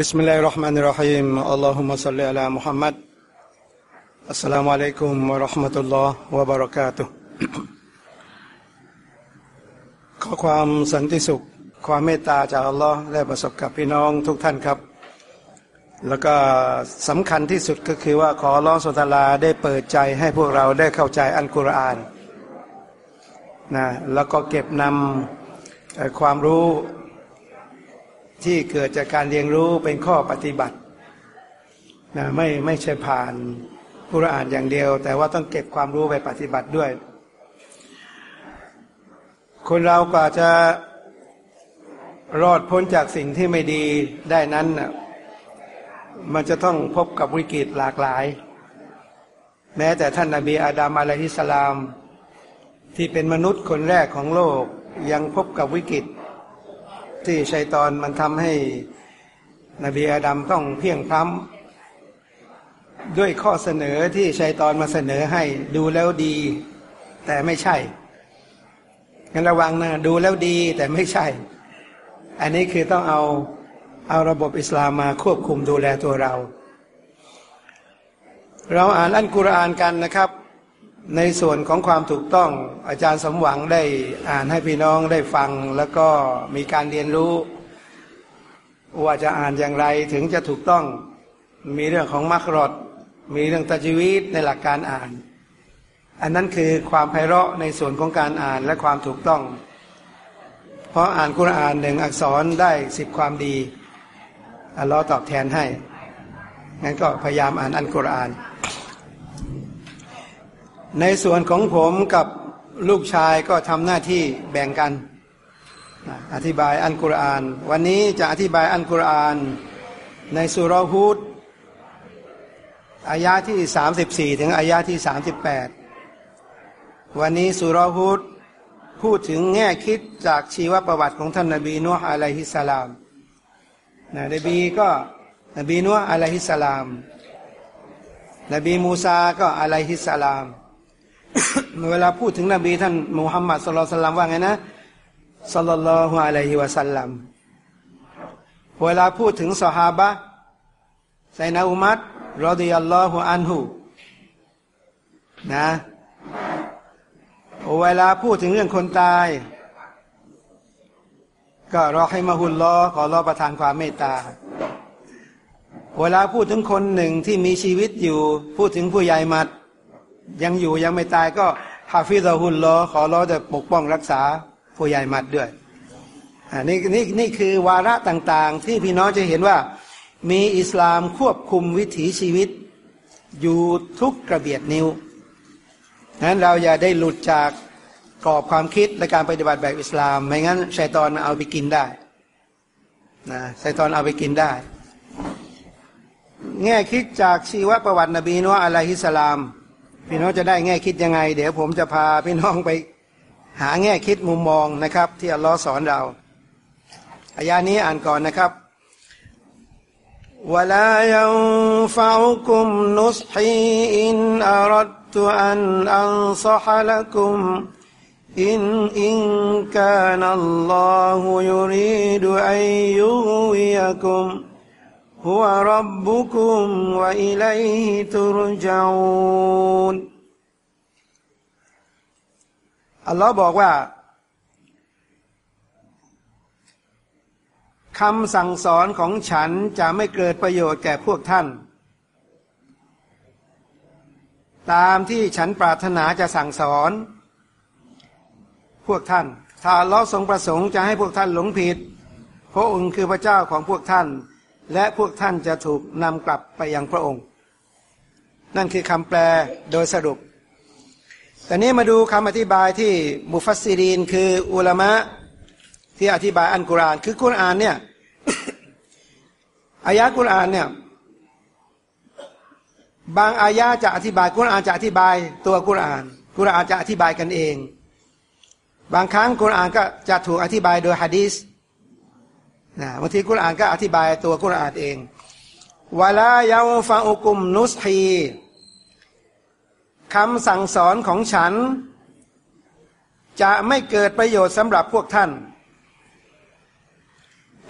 بسم الله الرحمن الرحيم اللهم صل على محمد السلام عليكم ورحمة الله وبركاته ขอความสันติสุข ความเมตตาจากอัลลอฮ์ได้ประสบกับพี่น้องทุกท่านครับ แล้วก็สำคัญที่สุดก็คือว่าขอร้องสุตลาได้เปิดใจให้พวกเราได้เข้าใจอัลกุรอานนะแล้วก็เก็บนำความรู้ ที่เกิดจากการเรียนรู้เป็นข้อปฏิบัตินะไม่ไม่ใช่ผ่านกุรอ่านอย่างเดียว แต่ว่าต้องเก็บความรู้ไปปฏิบัติด้วย คนเรากว่าจะรอดพ้นจากสิ่งที่ไม่ดีได้นั้นนะมันจะต้องพบกับวิกฤตหลากหลาย แม้แต่ท่านนาบีอาดามอะลัยฮิสลาม ที่เป็นมนุษย์คนแรกของโลกยังพบกับวิกฤต ที่ชัยตอนมันทำให้นบีอาดัมต้องเพียงพร้ำด้วยข้อเสนอที่ชัยตอนมาเสนอให้ดูแล้วดี แต่ไม่ใช่งั้นระวังนะดูแล้วดีแต่ไม่ใช่ อันนี้คือต้องเอาเอาระบบอิสลามมาควบคุมดูแลตัวเรา เราอ่านอัลกุรอานกันนะครับ ในส่วนของความถูกต้องอาจารย์สมหวังได้อ่านให้พี่น้องได้ฟัง แล้วก็มีการเรียนรู้ ว่าจะอ่านอย่างไรถึงจะถูกต้องมีเรื่องของมักรอดมีเรื่องตัจวีตในหลักการอ่าน อันนั้นคือความไพเราะในส่วนของการอ่านและความถูกต้อง เพราะอ่านคุรานหนึ่งอักษรได้สิบความดีอัลลอฮ์ตอบแทนให้งั้นก็พยายามอ่านอัลกุรอาน ในส่วนของผมกับลูกชายก็ทำหน้าที่แบ่งกัน อธิบายอันกุรอาน วันนี้จะอธิบายอันกุรอาน ในสุรฮูดอายาที่ 34 ถึงอายาที่ 38 วันนี้สุรฮูดพูดถึงแง่คิดจากชีวประวัติของท่านนบีนัวอะลัยฮิสลามนบีก็นบีนัวอะลัยฮิสลาม นบีมูซาก็อะลัยฮิสสลาม เวลาพูดถึงนบีท่านมุฮัมมัดสุลตัลลัมว่าไงนะสัลลัลลอฮุอะลัยฮิวะสัลลัมเวลาพูดถึงสหาบะไซนาอุมัดรอดิยัลลอฮุอันฮูนะเวลาพูดถึงเรื่องคนตาย ก็รอให้มาหุลลอขอรอประทานความเมตตา เวลาพูดถึงคนหนึ่งที่มีชีวิตอยู่ พูดถึงผู้ใหญ่มัด ยังอยู่ยังไม่ตายก็ฮาฟิซาฮุลลอขอร้อจะปกป้องรักษาผู้ใหญ่มัดด้วยอันนี้นี่นี่คือวาระต่างๆ ที่พี่น้องจะเห็นว่า มีอิสลามควบคุมวิถีชีวิต อยู่ทุกกระเบียดนิ้วนั้นเราอย่าได้หลุดจากกรอบความคิดและการปฏิบัติแบบอิสลาม ไม่งั้นชัยตอนเอาไปกินได้นะชัยตอนเอาไปกินได้ แง่คิดจากชีวประวัตินบีนุอะลัยฮิสลาม พี่น้องจะได้แง่คิดยังไง เดี๋ยวผมจะพาพี่น้องไปหาแง่คิดมุมมองนะครับ ที่อัลลอฮ์สอนเราอายานี้อ่านก่อนนะครับ ولا ينفعكم نصحي إن أردت أن أنصح لكم إن إن كان الله يريد أن يغويكم هو ربكم وإليه ترجعون อัลลอฮ์บอกว่าคำสั่งสอนของฉันจะไม่เกิดประโยชน์แก่พวกท่าน ตามที่ฉันปรารถนาจะสั่งสอน พวกท่าน ถ้าอัลลอฮ์ทรงประสงค์จะให้พวกท่านหลงผิดพระองค์คือพระเจ้าของพวกท่าน และพวกท่านจะถูกนำกลับไปยังพระองค์ นั่นคือคำแปลโดยสรุป แต่นี้มาดูคำอธิบายที่มุฟัสซิรีนคืออุลามะที่อธิบายอันกุราน คือกุรานเนี่ยอายะกุรานเนี่ยบางอายะจะอธิบายกุรานจะอธิบายตัวกุราน กุรานจะอธิบายกันเอง บางครั้งกุรานก็จะถูกอธิบายโดยฮะดีษ นะบางทีกุรอานก็อธิบายตัวกุรอานเองวลายาฟาอุกุมนุสฮีคำสั่งสอนของฉัน จะไม่เกิดประโยชน์สำหรับพวกท่าน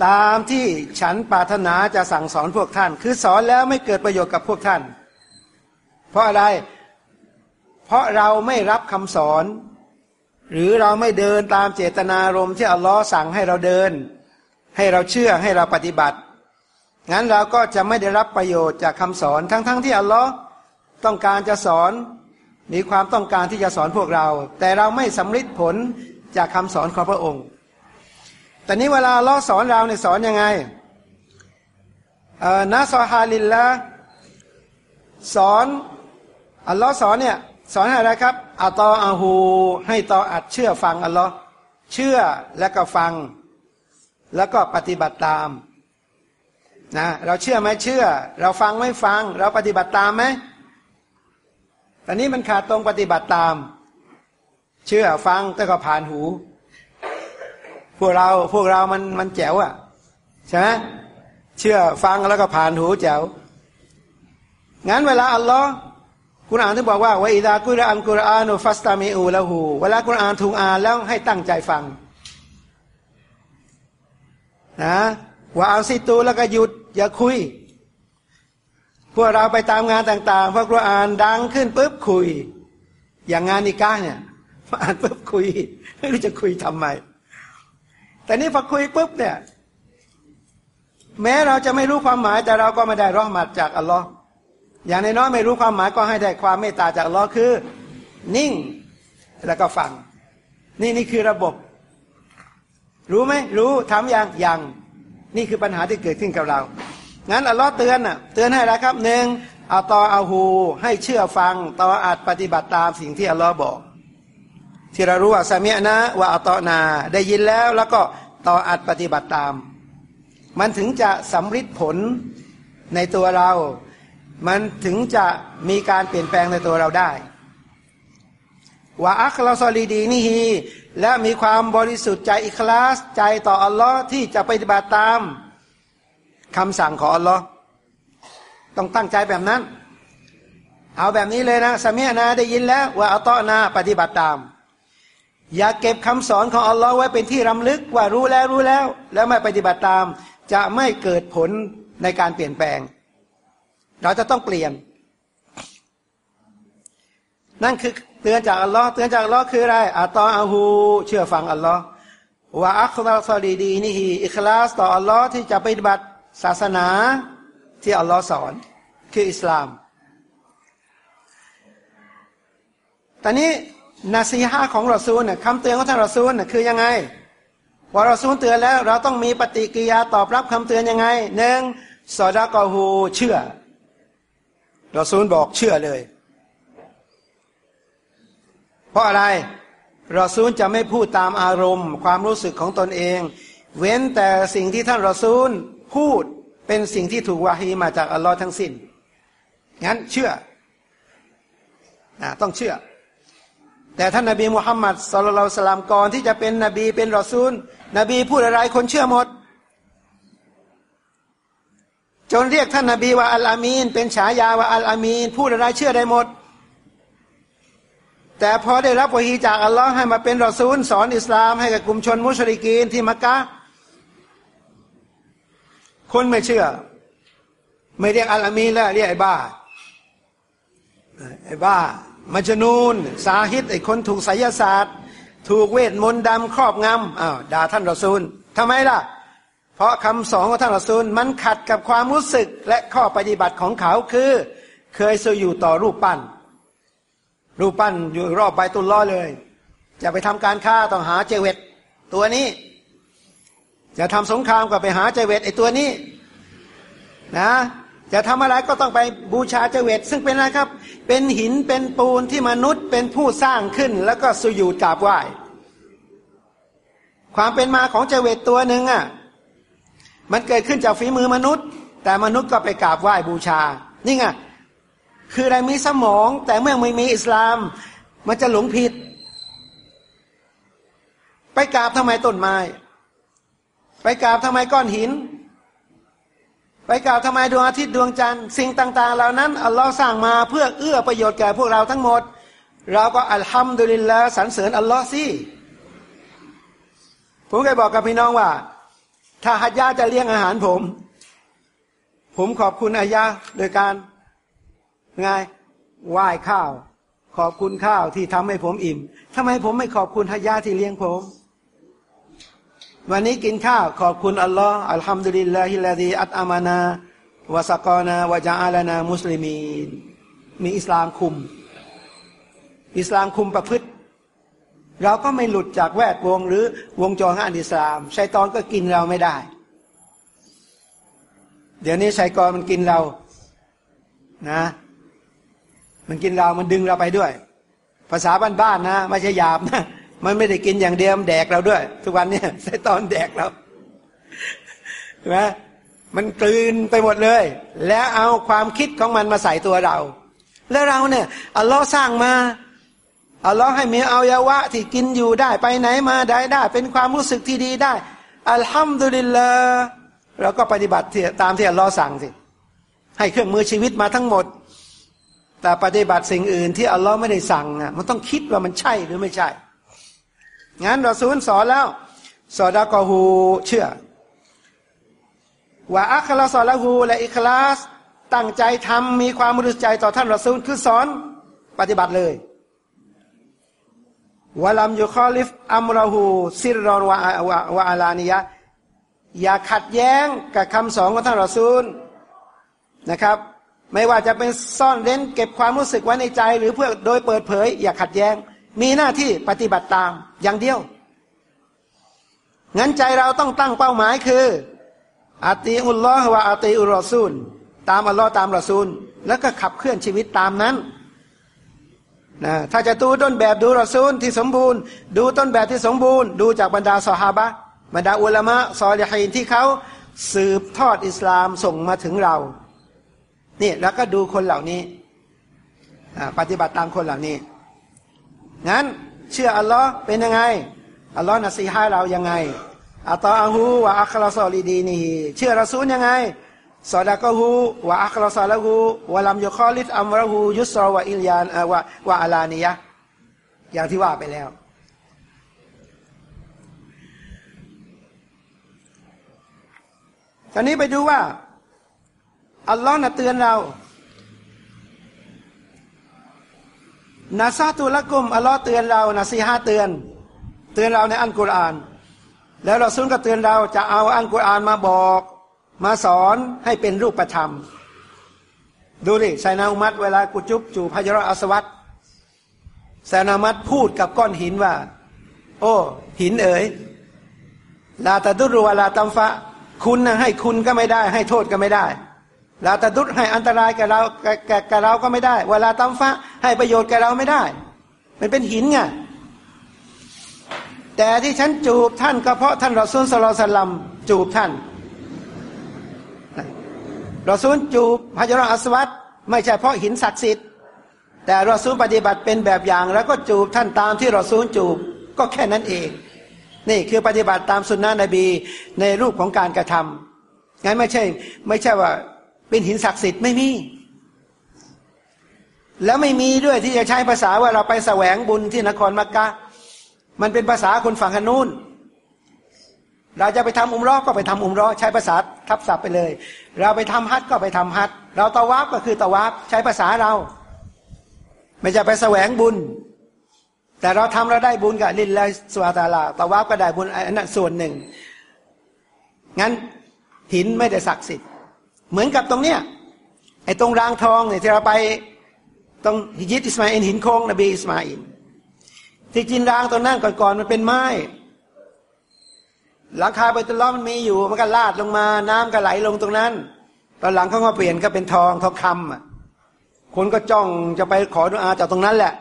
ตามที่ฉันปรารถนาจะสั่งสอนพวกท่าน คือสอนแล้วไม่เกิดประโยชน์กับพวกท่าน เพราะอะไร เพราะเราไม่รับคำสอน หรือเราไม่เดินตามเจตนารมณ์ที่อัลลอฮ์สั่งให้เราเดิน ให้เราเชื่อให้เราปฏิบัติ งั้นเราก็จะไม่ได้รับประโยชน์จากคำสอนทั้งๆทที่อัลลอฮ์ต้องการจะสอนมีความต้องการที่จะสอนพวกเรา แต่เราไม่สำลิดผลจากคำสอนของพระองค์ แต่นี้เวลาเราสอนเราเนี่ยสอนยังไงนะซอฮาลินละสอนอัลลอฮ์สอนเนี่ยสอนอะไรครับอัตออาหูให้ตออัดเชื่อฟังอัลลอฮ์เชื่อแล้วก็ฟัง แล้วก็ปฏิบัติตามนะเราเชื่อไหมเชื่อ เราฟังไม่ฟัง เราปฏิบัติตามไหมตอนนี้มันขาดตรงปฏิบัติตาม เชื่อฟังแต่ก็ผ่านหู พวกเราพวกเรามันมันแจ๋วอะใช่ไหมเชื่อฟังแล้วก็ผ่านหูแจ๋วงั้นเวลาอัลลอฮ์กุรอานที่บอกว่าว่าอิดากุรอานกุรอานุฟัสตามีอูละหูเวลากุรอานถูกอ่านแล้วให้ตั้งใจฟัง นะว่าเอาสิตูแล้วก็หยุด อย่าคุย พวกเราไปตามงานต่าง ๆพอกุรอานดังขึ้นปุ๊บคุย อย่างงานนิก้าเนี่ยอ่านปุ๊บคุยไม่รู้จะคุยทำไม แต่นี่พอคุยปุ๊บเนี่ย แม้เราจะไม่รู้ความหมายแต่เราก็ไม่ได้รอหมัดจากอัลลอฮ์อย่างใน้อยไม่รู้ความหมายก็ให้ได้ความเมตตาจากอัลลอฮ์คือ นิ่งแล้วก็ฟัง นี่นี่คือระบบ รู้ไหมรู้ทำอย่างย่างนี่คือปัญหาที่เกิดขึ้นกับเรา งั้นอัลลอฮ์เตือนอะเตือนให้แล้วครับหนึ่งอาตออาหูให้เชื่อฟังต่ออาจปฏิบัติตามสิ่งที่อัลลอฮ์บอก ที่เรารู้ว่าสามีนะว่าอัตอนาได้ยินแล้วแล้วก็ต่ออาจปฏิบัติตาม มันถึงจะสำฤทธิ์ผลในตัวเรา มันถึงจะมีการเปลี่ยนแปลงในตัวเราได้ ว่าอัคลาซอลีดีนี่ฮีและมีความบริสุทธิ์ใจอิคลาสใจต่ออัลลอฮ์ที่จะปฏิบัติตามคำสั่งของอัลลอฮ์ต้องตั้งใจแบบนั้น เอาแบบนี้เลยนะสมีนาได้ยินแล้วว่าอัลตอนาปฏิบัติตาม อย่าเก็บคำสอนของอัลลอฮ์ไว้เป็นที่รำลึกว่ารู้แล้วรู้แล้ว แล้วไม่ปฏิบัติตาม จะไม่เกิดผลในการเปลี่ยนแปลง เราจะต้องเปลี่ยน นั่นคือ ตือนจากอัลลอฮ์เตือนจากอัลลอฮ์คืออะไรอัตตออาหูเชื่อฟังอัลลอฮ์ว่าอัคลาซอดีดีนี่ฮีอิคลาสต่ออัลลอฮ์ที่จะปฏิบัติศาสนาที่อัลลอฮ์สอน คืออิสลาม ตอนนี้นาซีฮาของรอซูลเนี่ยคำเตือนของท่านรอซูลเนี่ยคือยังไงพอรอซูลเตือนแล้วเราต้องมีปฏิกิริยาตอบรับคำเตือนยังไงหนึ่งสอดากอฮูเชื่อรอซูลบอกเชื่อเลย ราะอะไรรอซูลจะไม่พูดตามอารมณ์ ความรู้สึกของตนเอง เว้นแต่สิ่งที่ท่านรอซูลพูดเป็นสิ่งที่ถูกวาฮีมาจากอัลลอฮ์ทั้งสิ้น งั้นเชื่อนะต้องเชื่อ แต่ท่านนบีมุฮัมมัดสุลลัลสลามก่อนที่จะเป็นนบีเป็นรอซูล นบีพูดอะไรคนเชื่อหมด จนเรียกท่านนบีว่าอัลอามีนเป็นฉายาว่าอัลอามีนพูดอะไรเชื่อได้หมด แต่พอได้รับวะฮีจากอัลลอฮ์ให้มาเป็นรอซูล สอนอิสลามให้กับกลุ่มชนมุชริกีนที่มักกะคนไม่เชื่อ ไม่เรียกอัลอามีแล้วเรียกไอ้บ้าไอ้บ้ามัจนูน สาฮิตไอ้คนถูกไสยศาสตร์ ถูกเวทมนต์ดำครอบงำอ้าวด่าท่านรอซูลทำไมล่ะ เพราะคำสอนของท่านรอซูล มันขัดกับความรู้สึกและข้อปฏิบัติของเขาคือ เคยสอยู่ต่อรูปปั้น รูปปั้นอยู่รอบใบตุลล้อเลย จะไปทำการฆ่าต้องหาเจเวตตัวนี้ จะทำสงครามก็ไปหาเจเวตไอตัวนี้นะจะทำอะไรก็ต้องไปบูชาเจเวตซึ่งเป็นอะไรครับ เป็นหินเป็นปูนที่มนุษย์เป็นผู้สร้างขึ้น แล้วก็สุยูจาบไหว้ความเป็นมาของเจเวตตัวหนึ่งอะมันเกิดขึ้นจากฝีมือมนุษย์ แต่มนุษย์ก็ไปกราบไหว้บูชานี่ไง คืออะไรมีสมอง แต่เมื่อไม่มีอิสลาม มันจะหลงผิด ไปกราบทำไมต้นไม้ ไปกราบทำไมก้อนหิน ไปกราบทำไมดวงอาทิตย์ดวงจันทร์สิ่งต่าง ๆ เหล่านั้นอัลลอฮ์สร้างมาเพื่อเอื้อประโยชน์แก่พวกเราทั้งหมด เราก็อัลฮัมดุลิลละสรรเสริญอัลลอฮ์สิผมเคยบอกกับพี่น้องว่า ถ้าฮัจญาจะเลี้ยงอาหารผม ผมขอบคุณอายาโดยการ ไงไหว้ข้าว ขอบคุณข้าวที่ทำให้ผมอิ่มทำไมผมไม่ขอบคุณฮัจญาที่เลี้ยงผม วันนี้กินข้าว ขอบคุณอัลลอฮ์อัลฮัมดุลิลลาฮิลลาดีอัตอามานาวะสกอนาวะจาอาลานามุสลิมีมีอิสลามคุม อิสลามคุมประพฤติ เราก็ไม่หลุดจากแวดวงหรือวงจรอันอิสลามชัยตอนก็กินเราไม่ได้ เดี๋ยวนี้ชัยกรมันกินเรานะ มันกินเรามันดึงเราไปด้วย ภาษาบ้านๆนะไม่ใช่หยาบนะมันไม่ได้กินอย่างเดียวมันแดกเราด้วย ทุกวันนี้ชัยตอนแดกเราใช่ไหมมันกลืนไปหมดเลย แล้วเอาความคิดของมันมาใส่ตัวเรา แล้วเราเนี่ยอัลลอฮ์สร้างมาอัลลอฮ์ให้มีอายวะที่กินอยู่ได้ไปไหนมาได้ได้ เป็นความรู้สึกที่ดีได้ อัลฮัมดุลิลลาห์เราก็ปฏิบัติตามที่อัลลอฮ์สั่งสิให้เครื่องมือชีวิตมาทั้งหมด แต่ปฏิบัติสิ่งอื่นที่อัลลอฮ์ไม่ได้สั่งอะมันต้องคิดว่ามันใช่หรือไม่ใช่ งั้นเราซูลสอนแล้วสอดากอฮูเชื่อว่าอัคลาสอละหูและอิคลาสตั้งใจทำมีความรู้ใจต่อท่านรอซูลคือสอนปฏิบัติเลยวะลัมยุคอลิฟอัมราหูซิรอนวะวะวะอาลานียะอย่าขัดแย้งกับคำสอนของท่านรอซูลนะครับ ไม่ว่าจะเป็นซ่อนเร้นเก็บความรู้สึกไว้ในใจ หรือเพื่อโดยเปิดเผย อย่าขัดแย้ง มีหน้าที่ปฏิบัติตามอย่างเดียว งั้นใจเราต้องตั้งเป้าหมายคืออาตีอุลลอฮ์ว่าอาตีอุรอซูล ตามอัลลอฮ์ตามรอซูล แล้วก็ขับเคลื่อนชีวิตตามนั้นนะถ้าจะดูต้นแบบดูรอซูลที่สมบูรณ์ ดูต้นแบบที่สมบูรณ์ ดูจากบรรดาสหาบะบรรดาอุลามะซอลิฮีนที่เขาสืบทอดอิสลามส่งมาถึงเรา นี่แล้วก็ดูคนเหล่านี้ปฏิบัติตามคนเหล่านี้ งั้นเชื่ออัลลอฮ์เป็นยังไง อัลลอฮ์นัสีให้เรายังไงอัตอาหูวะอัคลาซอลีดีนีเชื่อรอซูลยังไงสอดากหูวะอัคลาซอละหูวะลัมยุคอลิดอัมรหูยุสรวะอิลยานวะวะอาลานียะอย่างที่ว่าไปแล้ว ตอนนี้ไปดูว่า อัลลอฮ์น่ะเตือนเรานาซาตุลกุมอัลลอฮ์เตือนเรานาซีฮาเตือน เตือนเราในอันกุรอาน แล้วเราซุนก็เตือนเราจะเอาอัลกุรอานมาบอก มาสอนให้เป็นรูปธรรม ดูดิไซนาอุมัดเวลากุจุบจูพยรอัสวัตไซนามัดพูดกับก้อนหินว่า โอ้ หินเอ๋ยลาตาดุรุวลาตัมฟะ คุณนะให้คุณก็ไม่ได้ ให้โทษก็ไม่ได้ ลาตาดุรให้อันตรายแกเราแกเราก็ไม่ได้ เวลาตัมฟะให้ประโยชน์แกเราไม่ได้ มันเป็นหินไงแต่ที่ฉันจูบท่านก็เพราะท่านรอซูลสลสลัมจูบท่านรอซูลจูบพระยรอัสวัตไม่ใช่เพราะหินศักดิ์สิทธิ์ แต่รอซูลปฏิบัติเป็นแบบอย่าง แล้วก็จูบท่านตามที่รอซูลจูบก็แค่นั้นเอง นี่คือปฏิบัติตามสุนนะนบีในรูปของการกระทำงั้นไม่ใช่ ไม่ใช่ว่า เป็นหินศักดิ์สิทธิ์ไม่มี แล้วไม่มีด้วยที่จะใช้ภาษาว่าเราไปแสวงบุญที่นครมักกะ มันเป็นภาษาคนฝั่งกันนู้นเราจะไปทำอุมรอก็ไปทำอุมรอใช้ภาษาทับศัพท์ไปเลย เราไปทำฮัทก็ไปทำฮัทเราตะวับก็คือตะวับใช้ภาษาเรา ไม่จะไปแสวงบุญ แต่เราทำเราได้บุญกับลินและสวาตาลาตะวับก็ได้บุญอันนั้นส่วนหนึ่ง งั้นหินไม่ได้ศักดิ์สิทธิ์ เหมือนกับตรงเนี้ยไอ้ตรงรางทองเนี่ยที่เราไปตรงยิดอิสมาอินหินโค้งนบีอิสมาอินที่จินรางตรงนั้นก่อนๆมันเป็นไม้หลังคาไปตล้อมันมีอยู่มันก็ลาดลงมา น้ำก็ไหลลงตรงนั้น ตอนหลังเขาก็เปลี่ยนก็เป็นทองทองคำอะคนก็จ้องจะไปขอดุอาจากตรงนั้นแหละ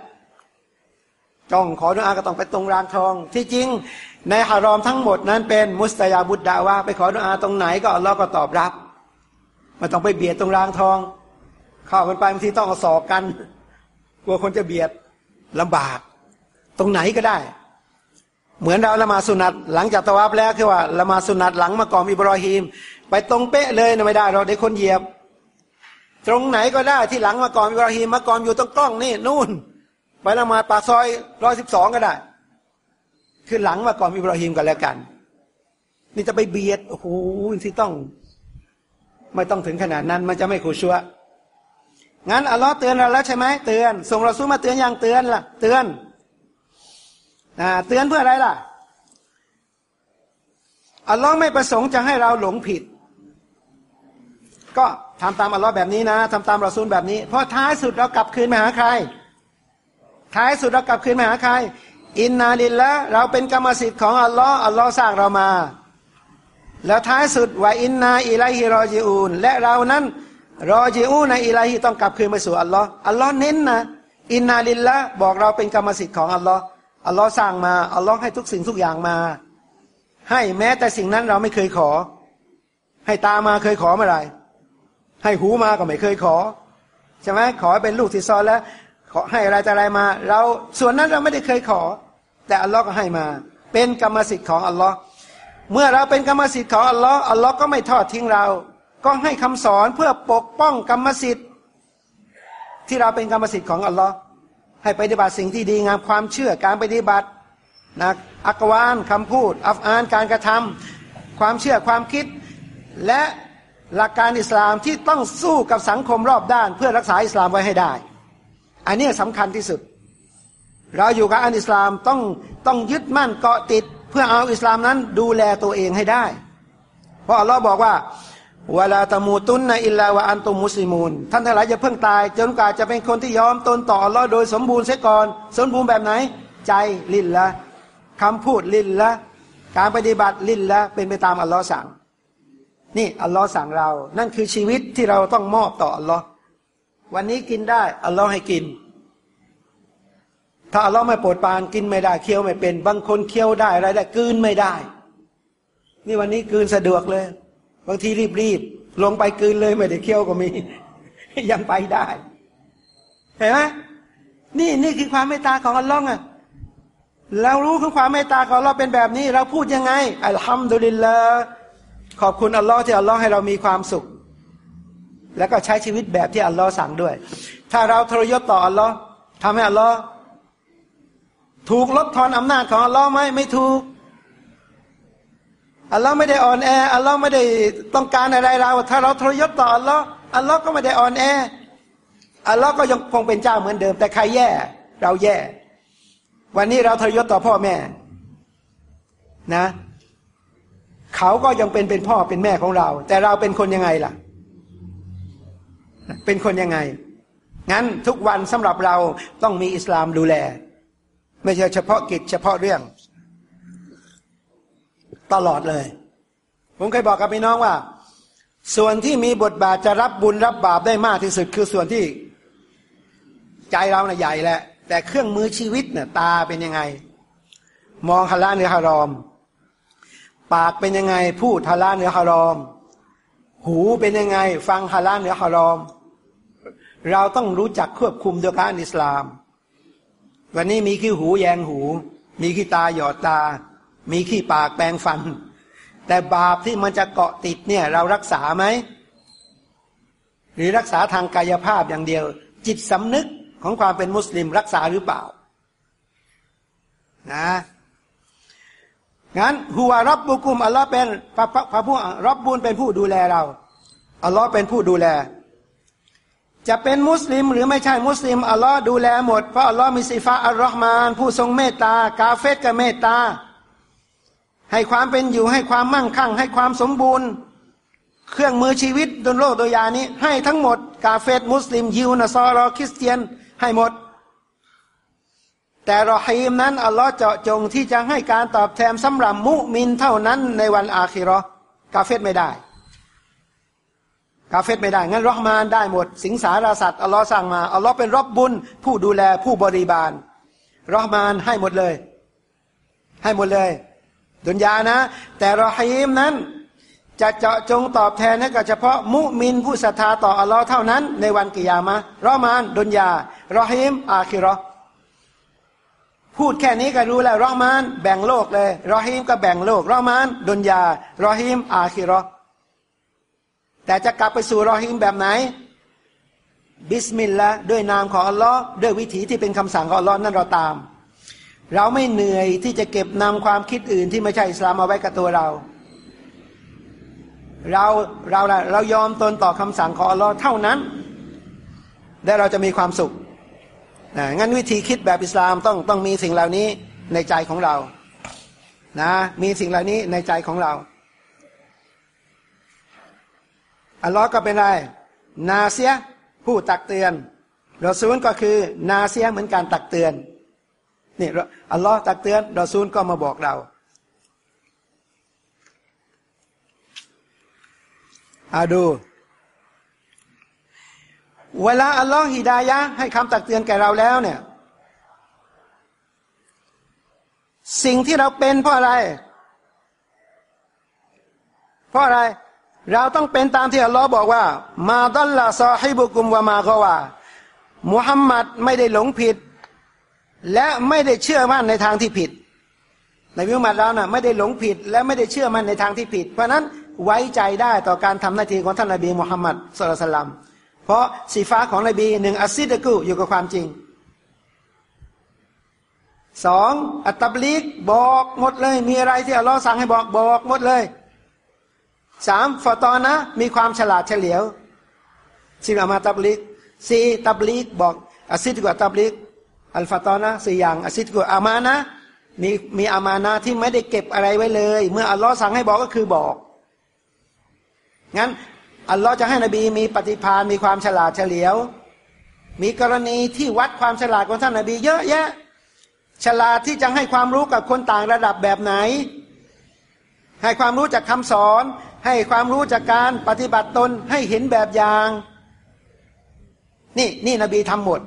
จ้องขอดุอาก็ต้องไปตรงรางทอง ที่จริง ในฮารอมทั้งหมดนั้นเป็นมุสตยาบุตรดาว่าไปขอดุอาตรงไหนก็อัลลอฮ์ก็ตอบรับ มันต้องไปเบียดตรงรางทอง เข้ากันไปบางทีต้องเอกกัน กลัวคนจะเบียดลำบาก ตรงไหนก็ได้ เหมือนเราละมาสุนัตหลังจากตะวับแล้วคือว่าละมาสุนัตหลังมากอมอิบรอฮีม ไปตรงเป๊ะเลยนะไม่ได้เราได้คนเหยียบ ตรงไหนก็ได้ที่หลังมากอมอิบรอฮีมมากอมอยู่ตรงกล้องนี่นู่น ไปละมาปากซอยร้อยสิบสองก็ได้ คือหลังมากอมอิบรอฮีมกันแล้วกัน นี่จะไปเบียดโอ้โหที่ต้อง ไม่ต้องถึงขนาดนั้นมันจะไม่ขูชัวงั้นอัลลอฮ์เตือนเราแล้วใช่ไหมเตือน ส่งเราสู้มาเตือนอย่างเตือนล่ะ เตือนอ่าเตือนเพื่ออะไรล่ะอัลลอฮ์ไม่ประสงค์จะให้เราหลงผิด ก็ทำตามอัลลอฮ์แบบนี้นะทำตามเรอซูลแบบนี้ เพราะท้ายสุดเรากลับคืนมาหาใคร ท้ายสุดเรากลับคืนมาหาใคร อินนาลินละเราเป็นกรรมสิทธิ์ของอัลลอฮ์อัลลอฮ์สร้างเรามา แล้วท้ายสุดว่าอินนาอิไลฮิรอจิอูนและเรานั้นรอจิอูนในอิไลฮิต้องกลับคืนมาสู่อัลลอฮ์อัลลอฮ์เน้นนะอินนาลินละบอกเราเป็นกรรมสิทธิ์ของอัลลอฮ์อัลลอฮ์สร้างมาอัลลอฮ์ให้ทุกสิ่งทุกอย่างมา ให้แม้แต่สิ่งนั้นเราไม่เคยขอ ให้ตามาเคยขอเมื่อไรให้หูมาก็ไม่เคยขอใช่ไหมขอเป็นลูกที่ซอนแล้ว ขอให้อะไรแต่อะไรมา เราส่วนนั้นเราไม่ได้เคยขอ แต่อัลลอฮ์ก็ให้มา เป็นกรรมสิทธิ์ของอัลลอฮ์ เมื่อเราเป็นกรรมสิทธิ์ของอัลลอฮ์อัลลอฮ์ก็ไม่ทอดทิ้งเรา ก็ให้คำสอนเพื่อปกป้องกรรมสิทธิ์ที่เราเป็นกรรมสิทธิ์ของอัลลอฮ์ให้ปฏิบัติสิ่งที่ดีงามความเชื่อการปฏิบัตินะอักวานคำพูด อัฟอานการกระทำความเชื่อความคิด และหลักการอิสลามที่ต้องสู้กับสังคมรอบด้าน เพื่อรักษาอิสลามไว้ให้ได้ อันนี้สำคัญที่สุด เราอยู่กับอันอิสลามต้องต้องยึดมั่นเกาะติด เพื่อเอาอิสลามนั้นดูแลตัวเองให้ได้ เพราะอัลลอฮ์บอกว่าเวลาตมูตุนในอิลลาวะอันตุมุสลิมูนท่านทั้งหลายจะเพิ่งตาย จนกว่าจะเป็นคนที่ยอมตนต่ออัลลอฮ์โดยสมบูรณ์เสียก่อน สมบูรณ์แบบไหน ใจลินละคำพูดลินละการปฏิบัติลินละเป็นไปตามอัลลอฮ์สั่ง นี่อัลลอฮ์สั่งเรา นั่นคือชีวิตที่เราต้องมอบต่ออัลลอฮ์วันนี้กินได้อัลลอฮ์ให้กิน ถ้าอัลลอฮ์ไม่โปรดปานกินไม่ได้เคี้ยวไม่เป็น บางคนเคี้ยวได้อะไรได้กืนไม่ได้ นี่วันนี้กืนสะดวกเลย บางทีรีบๆลงไปกืนเลยไม่ได้เคี้ยวก็มี ยังไปได้ เห็นไหมนี่นี่คือความเมตตาของอัลลอฮ์อะเรารู้ถึงความเมตตาของเราเป็นแบบนี้ เราพูดยังไงอัลฮัมดุลิลละขอบคุณอัลลอฮ์ที่อัลลอฮ์ให้เรามีความสุข แล้วก็ใช้ชีวิตแบบที่อัลลอฮ์สั่งด้วย ถ้าเราทรยศต่ออัลลอฮ์ทำให้อัลลอฮ์ ถูกลดทอนอำนาจของอัลลอฮ์ไหมไม่ถูกอัลลอฮ์ไม่ได้อ่อนแออัลลอฮ์ไม่ได้ต้องการอะไรเรา ถ้าเราทรยศต่ออัลลอฮ์อัลลอฮ์ก็ไม่ได้อ่อนแออัลลอฮ์ก็ยังคงเป็นเจ้าเหมือนเดิม แต่ใครแย่ เราแย่ วันนี้เราทรยศต่อพ่อแม่นะ เขาก็ยังเป็นเป็นพ่อเป็นแม่ของเรา แต่เราเป็นคนยังไงล่ะ เป็นคนยังไง งั้นทุกวันสำหรับเราต้องมีอิสลามดูแล ไม่ใช่เฉพาะกิจเฉพาะเรื่อง ตลอดเลย ผมเคยบอกกับพี่น้องว่า ส่วนที่มีบทบาทจะรับบุญรับบาปได้มากที่สุด คือส่วนที่ ใจเราเนะ่ยใหญ่แหละ แต่เครื่องมือชีวิตเนี่ยตาเป็นยังไง มองฮาลาเนื้อฮารอม ปากเป็นยังไง พูดฮาลาเนื้อฮารอม หูเป็นยังไง ฟังฮาลาเนื้อฮารอม เราต้องรู้จักควบคุมโดยการอิสลาม วันนี้มีขี้หูแยงหู มีขี้ตาหยอดตา มีขี้ปากแปลงฟัน แต่บาปที่มันจะเกาะติดเนี่ย เรารักษาไหม หรือรักษาทางกายภาพอย่างเดียว จิตสำนึกของความเป็นมุสลิมรักษาหรือเปล่า นะงั้นหัวรับบุกุมอัลลอฮ์เป็นพระพระผู้รับบุญเป็นผู้ดูแลเราอัลลอฮ์เป็นผู้ดูแล จะเป็นมุสลิมหรือไม่ใช่มุสลิมอัลลอฮ์ดูแลหมด เพราะอัลลอฮ์มีสิฟาอัลลอฮ์มาน ผู้ทรงเมตตา กาเฟตกับเมตตา ให้ความเป็นอยู่ให้ความมั่งคั่ง ให้ความสมบูรณ์ เครื่องมือชีวิตบนโลกโดยยานี้ ให้ทั้งหมด กาเฟตมุสลิม ยิวนะซอรอคริสเตียนให้หมด แต่รอฮีมนั้นอัลลอฮ์เจาะจงที่จะให้การตอบแทนสำหรับมุมินเท่านั้นในวันอาคิรอกาเฟตไม่ได้าเฟตไม่ได้ งั้นรอฮมานได้หมด สิงสารสัตว์อัลลอฮ์สั่งมา อัลลอฮ์เป็นรอบบุญ ผู้ดูแลผู้บริบาลรอฮมานให้หมดเลย ให้หมดเลย ดุนยานะ แต่รอฮีมนั้น จะเจาะจงตอบแทนให้กับเฉพาะมุมินผู้ศรัทธาต่ออัลลอฮ์เท่านั้น ในวันกิยามะرحمن الدنيا رحيم الآخرة พูดแค่นี้ก็รู้แล้ว رحمن แบ่งโลกเลย رحيم ก็แบ่งโลก رحمن الدنيا رحيم الآخرة แต่จะกลับไปสู่ رحيم แบบไหน بسم الله ด้วยนามของอัลลอฮ์ด้วยวิถีที่เป็นคำสั่งของอัลลอฮ์นั่นเราตาม เราไม่เหนื่อยที่จะเก็บนำความคิดอื่นที่ไม่ใช่อิสลามมาไว้กับตัวเรา เราเราเรายอมตนต่อคำสั่งของอัลลอฮ์เท่านั้น และเราจะมีความสุขนะงั้นวิธีคิดแบบอิสลามต้องต้องมีสิ่งเหล่านี้ในใจของเรานะมีสิ่งเหล่านี้ในใจของเรา อัลลอฮ์ก็เป็นอะไร นาเซียผู้ตักเตือนรอซูลก็คือนาเซียเหมือนการตักเตือนนี่อัลลอฮ์ตักเตือนรอซูลก็มาบอกเราอาดู เวลาอัลลอฮ์ฮิดายะให้คำตักเตือนแก่เราแล้วเนี่ย สิ่งที่เราเป็นเพราะอะไร เพราะอะไร เราต้องเป็นตามที่อัลลอฮ์บอกว่า มาดัลลาซอฮิบุกุมวามากว่ามุฮัมมัดไม่ได้หลงผิด และไม่ได้เชื่อมั่นในทางที่ผิดในวิมัดเรานะ่ะไม่ได้หลงผิด และไม่ได้เชื่อมั่นในทางที่ผิด เพราะนั้นไว้ใจได้ต่อการทำหน้าที่ของท่านนบีมุฮัมมัดصلى الله عليه وسلم เพราะ صفة ของนบีหนึ่ง الصدق อยู่กับความจริงสอง التبليغ บอกหมดเลย มีอะไรที่อัลลอฮ์สั่งให้บอกบอกหมดเลย สาม فطانة มีความฉลาดเฉลียวสิ أمانة تبليغ สี่ تبليغ บอก الصدق تبليغ الفطانة สี่อย่าง الصدق أمانةมีมีอามานะที่ไม่ได้เก็บอะไรไว้เลย เมื่ออัลลอฮ์สั่งให้บอกก็คือบอก งั้นอัลลอฮ์จะให้นบีมีปฏิภาณมีความฉลาดเฉลียว มีกรณีที่วัดความฉลาดของท่านนบี เยอะแยะ ฉลาดที่จะให้ความรู้กับคนต่างระดับแบบไหน ให้ความรู้จากคำสอน ให้ความรู้จากการปฏิบัติตนให้เห็นแบบอย่าง นี่นี่นบีทำหมด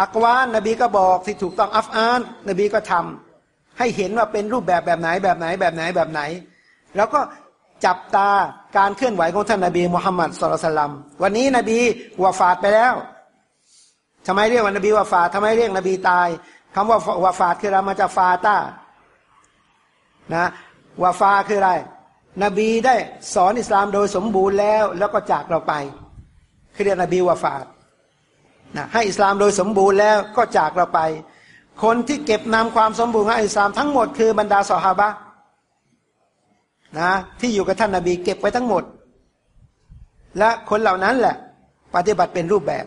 อักวานนบีก็บอกที่ถูกต้องอัฟอาน นบีก็ทำให้เห็นว่าเป็นรูปแบบแบบไหนแบบไหนแบบไหนแบบไหน แล้วก็จับตาการเคลื่อนไหวของท่านนาบีมุฮัมมัดสุลตัลลัมวันนี้นบีวาฟาดไปแล้วทำไมเรียกว่านบีวาฟาดทำไมเรียกนบีตายคำว่าวาฟาดคือเรามาจากฟาตานะวาฟาคืออะไร นบีได้สอนอิสลามโดยสมบูรณ์แล้วแล้วก็จากเราไปคือเรียกนบีวาฟาดนะให้อิสลามโดยสมบูรณ์แล้วก็จากเราไป คนที่เก็บนำความสมบูรณ์ของอิสลามทั้งหมดคือบรรดาสหายนะที่อยู่กับท่านนาบีเก็บไว้ทั้งหมด และคนเหล่านั้นแหละ ปฏิบัติเป็นรูปแบบ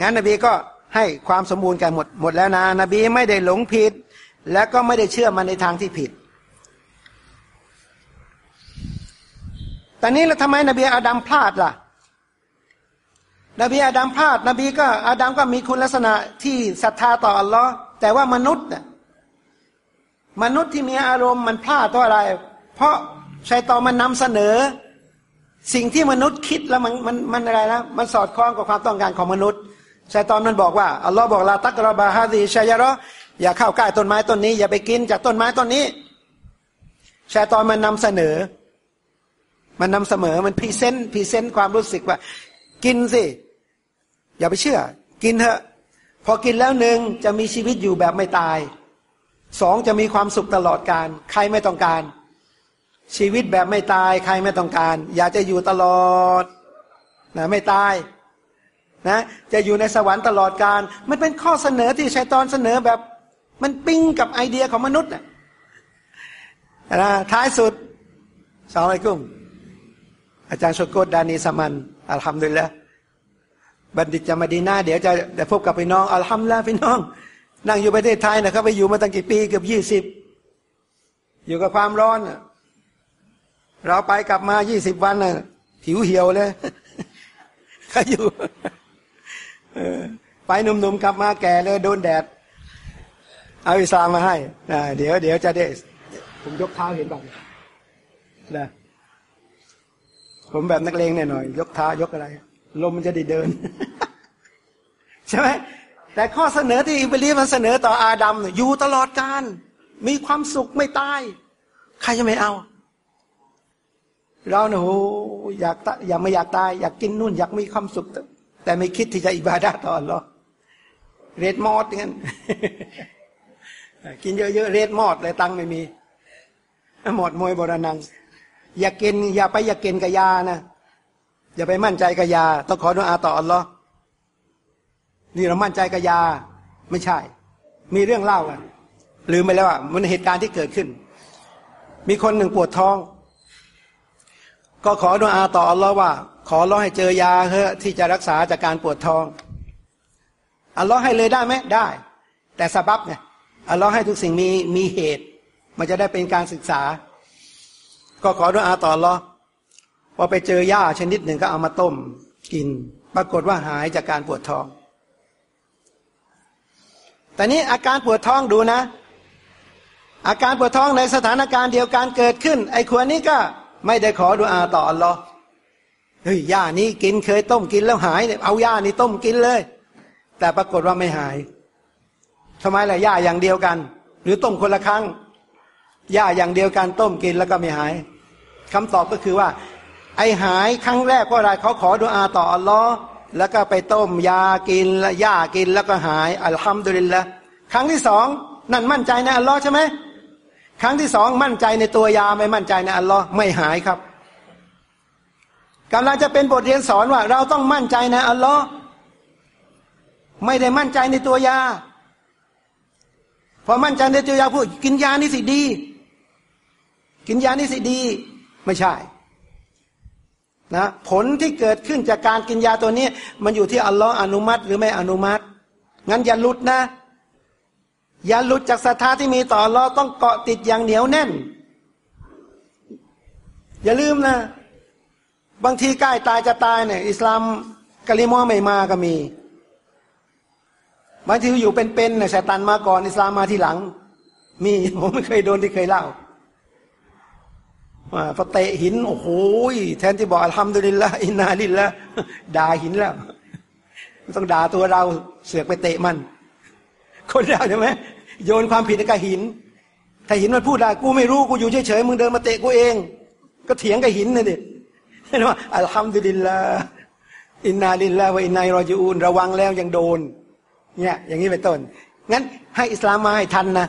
งั้นนบีก็ให้ความสมบูรณ์กันหมดหมดแล้วนะนบีไม่ได้หลงผิด และก็ไม่ได้เชื่อมันในทางที่ผิด ตอนนี้เราทำไมนบีอาดัมพลาดล่ะ นบีอาดัมพลาด นบีก็อาดัมก็มีคุณลักษณะที่ศรัทธาต่ออัลลอฮ์แต่ว่ามนุษย์เนี่ยมนุษย์ที่มีอารมณ์มันพลาดเพราะอะไร เพราะชัยตอมันนำเสนอ สิ่งที่มนุษย์คิดแล้วมันมันมันอะไรนะมันสอดคล้องกับความต้องการของมนุษย์ชัยตอนมันบอกว่าอัลลอฮ์บอกลาตักรบาฮาดีชัยยะอย่าเข้าใกล้ต้นไม้ต้นนี้ อย่าไปกินจากต้นไม้ต้นนี้ชัยตอนมันนำเสนอ มันนำเสนอมัน present present ความรู้สึกว่า กินสิ อย่าไปเชื่อ กินเถอะพอกินแล้วหนึ่งจะมีชีวิตอยู่แบบไม่ตายสองจะมีความสุขตลอดกาล ใครไม่ต้องการ ชีวิตแบบไม่ตาย ใครไม่ต้องการ อยากจะอยู่ตลอดนะไม่ตายนะจะอยู่ในสวรรค์ตลอดกาล มันเป็นข้อเสนอที่ชัยตอนเสนอแบบ มันปิ้งกับไอเดียของมนุษย์นะท้ายสุดสองไอ้กุ้ง อาจารย์ชโกดดานีสมันอัลฮัมดุลิละบัณฑิตจะมาดีหน้าเดี๋ยวจะได้พบกับพี่น้องอัลฮัมดุลิละพี่น้อง นั่งอยู่ประเทศไทยนะครับไปอยู่มาตั้งกี่ปีเกือบยี่สิบอยู่กับความร้อนเราไปกลับมายี่สิบวันน่ะผิวเหี่ยวเลยเขาอยู่ไปหนุ่มๆกลับมาแก่เลยโดนแดด เอาอิสลามมาให้เดี๋ยวเดี๋ยวจะได้ ผมยกเท้าเห็นบ้างนะ ผมแบบนักเลงหน่อยยกเท้ายกอะไร ลมมันจะได้เดิน ใช่ไหมแต่ข้อเสนอที่อิบลีมันเสนอต่ออาดัมอยู่ตลอดการ มีความสุขไม่ตาย ใครจะไม่เอา เราเนี่ยโหอยากอยากไม่อยากตาย อยากกินนู่น อยากมีความสุข แต่ไม่คิดที่จะอิบาดาต่อหรอเรดมอดงั้นกินเยอะๆเรดมอดเลยตังไม่มีหมดมวยบรนัง อย่าเกินอย่าไปอย่าเกินกับยานะอย่าไปมั่นใจกับยา ต้องขอดุอาต่ออัลลอฮ์นี่เรามั่นใจกับยา ไม่ใช่ มีเรื่องเล่ากันลืมไปแล้วอะมันเหตุการณ์ที่เกิดขึ้น มีคนหนึ่งปวดท้อง ก็ขอดุอาต่ออัลลอฮ์ว่า ขอร้องให้เจอยาเถอะที่จะรักษาจากการปวดท้องอัลลอฮ์ให้เลยได้ไหมได้ แต่สาบับไงอัลลอฮ์ให้ทุกสิ่งมีมีเหตุ มันจะได้เป็นการศึกษา ก็ขอดุอาต่ออัลลอพอไปเจอหญ้าชนิดหนึ่งก็เอามาต้มกิน ปรากฏว่าหายจากการปวดท้อง แต่นี้อาการปวดท้องดูนะ อาการปวดท้องในสถานการณ์เดียวกันเกิดขึ้น ไอ้ควรนี้ก็ไม่ได้ขอดุอาต่ออัลลอฮ์เฮ้ยหญ้านี้กินเคยต้มกินแล้วหายเนี่ยเอาหญ้านี้ต้มกินเลย แต่ปรากฏว่าไม่หายทำไมล่ะหญ้าอย่างเดียวกัน หรือต้มคนละครั้ง หญ้าอย่างเดียวกันต้มกินแล้วก็ไม่หายคำตอบก็คือว่า ไอหายครั้งแรกเพราะอะไรเขาขอดุอาต่ออัลลอฮ์แล้วก็ไปต้มยากินแล้วหญ้ากินแล้วก็หายอัลฮัมดุลิลละครั้งที่สองนั่นมั่นใจในอัลลอฮ์ใช่ไหมครั้งที่สองมั่นใจในตัวยาไม่มั่นใจในอัลลอฮ์ไม่หายครับกำลังจะเป็นบทเรียนสอนว่า เราต้องมั่นใจในอัลลอฮ์ไม่ได้มั่นใจในตัวยาพอมั่นใจในตัวยาพูดกินยานี่สิดี กินยานี่สิดีไม่ใช่นะผลที่เกิดขึ้นจากการกินยาตัวนี้ มันอยู่ที่อัลลอฮ์อนุมัติหรือไม่อนุมัติ งั้นอย่าหลุดนะ อย่าหลุดจากศรัทธาที่มีต่ออัลลอฮ์ต้องเกาะติดอย่างเหนียวแน่น อย่าลืมนะ บางทีใกล้ตายจะตายเนี่ยอิสลามกะลิมอไม่มาก็มีบางทีอยู่เป็นๆเนี่ยชาตันมาก่อนอิสลามมาทีหลัง มีผมไม่เคยโดนที่เคยเล่าว่า พอเตะหิน โอ้โหแทนที่บอกอัลฮัมดุลิลละอินนาลิลละด่าหินแล้วต้องด่าตัวเราเสือกไปเตะมัน คนเราใช่ไหมโยนความผิดให้กับหิน ถ้าหินมันพูดได้กูไม่รู้กูอยู่เฉยๆมึงเดินมาเตะกูเอง ก็เถียงกับหินนะดิเห็นไหมอัลฮัมดุลิลละอินนาลิลละว่าอินนายรอจูนระวังแล้วยังโดน เนี่ย อย่างนี้เป็นต้นงั้นให้อิสลามมาให้ทันนะ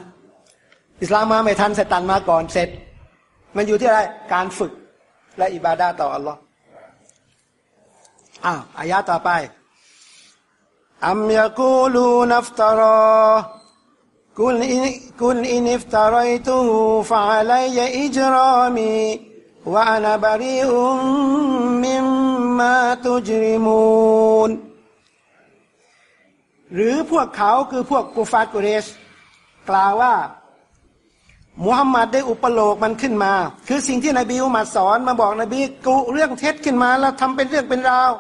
อิสลามมาไม่ทันเสตันมาก่อนเสร็จ มันอยู่ที่อะไร การฝึกและอิบาดาต่ออัลลอฮ์อ้าวอายะต่อไปอัมยากูลูนัฟตารอกุลอินกุลอินิฟตารอยตูฟะอะลัยอิจรามีวะอานาบาริอุมมิมมาตุจริมูนหรือพวกเขาคือพวกกูฟาตุเรสกล่าวว่า มุฮัมมัดได้อุปโลกมันขึ้นมา คือสิ่งที่นบีอุมัดสอนมาบอกนบีกุเรื่องเท็จขึ้นมาแล้วทำเป็นเรื่องเป็นราว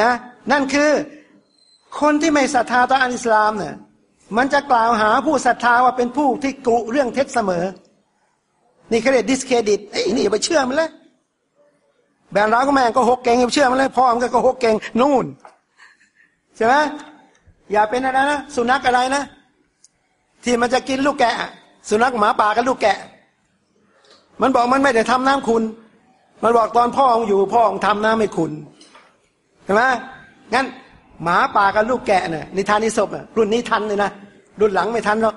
นะนั่นคือคนที่ไม่ศรัทธาต่ออันอิสลามเนี่ยมันจะกล่าวหาผู้ศรัทธาว่าเป็นผู้ที่กุเรื่องเท็จเสมอ นี่เขาเรียกดิสเครดิตไอ้นี่อย่าไปเชื่อมันเลยแบนเราก็แม่งก็หกเก่งอย่าเชื่อมันเลยพ่อมันก็หกเก่งนู่นใช่ไหมอย่าเป็นอะไรนะ สุนัขอะไรนะ ที่มันจะกินลูกแกะ สุนัขหมาป่ากับลูกแกะ มันบอกมันไม่ได้ทำน้ำคุณ มันบอกตอนพ่อองอยู่พ่อองทำน้ำไม่คุณใช่ไหมงั้นหมาป่ากับลูกแกะเนี่ยนิทานนิศพอะรุ่นนี้ทันเลยนะรุ่นหลังไม่ทันหรอก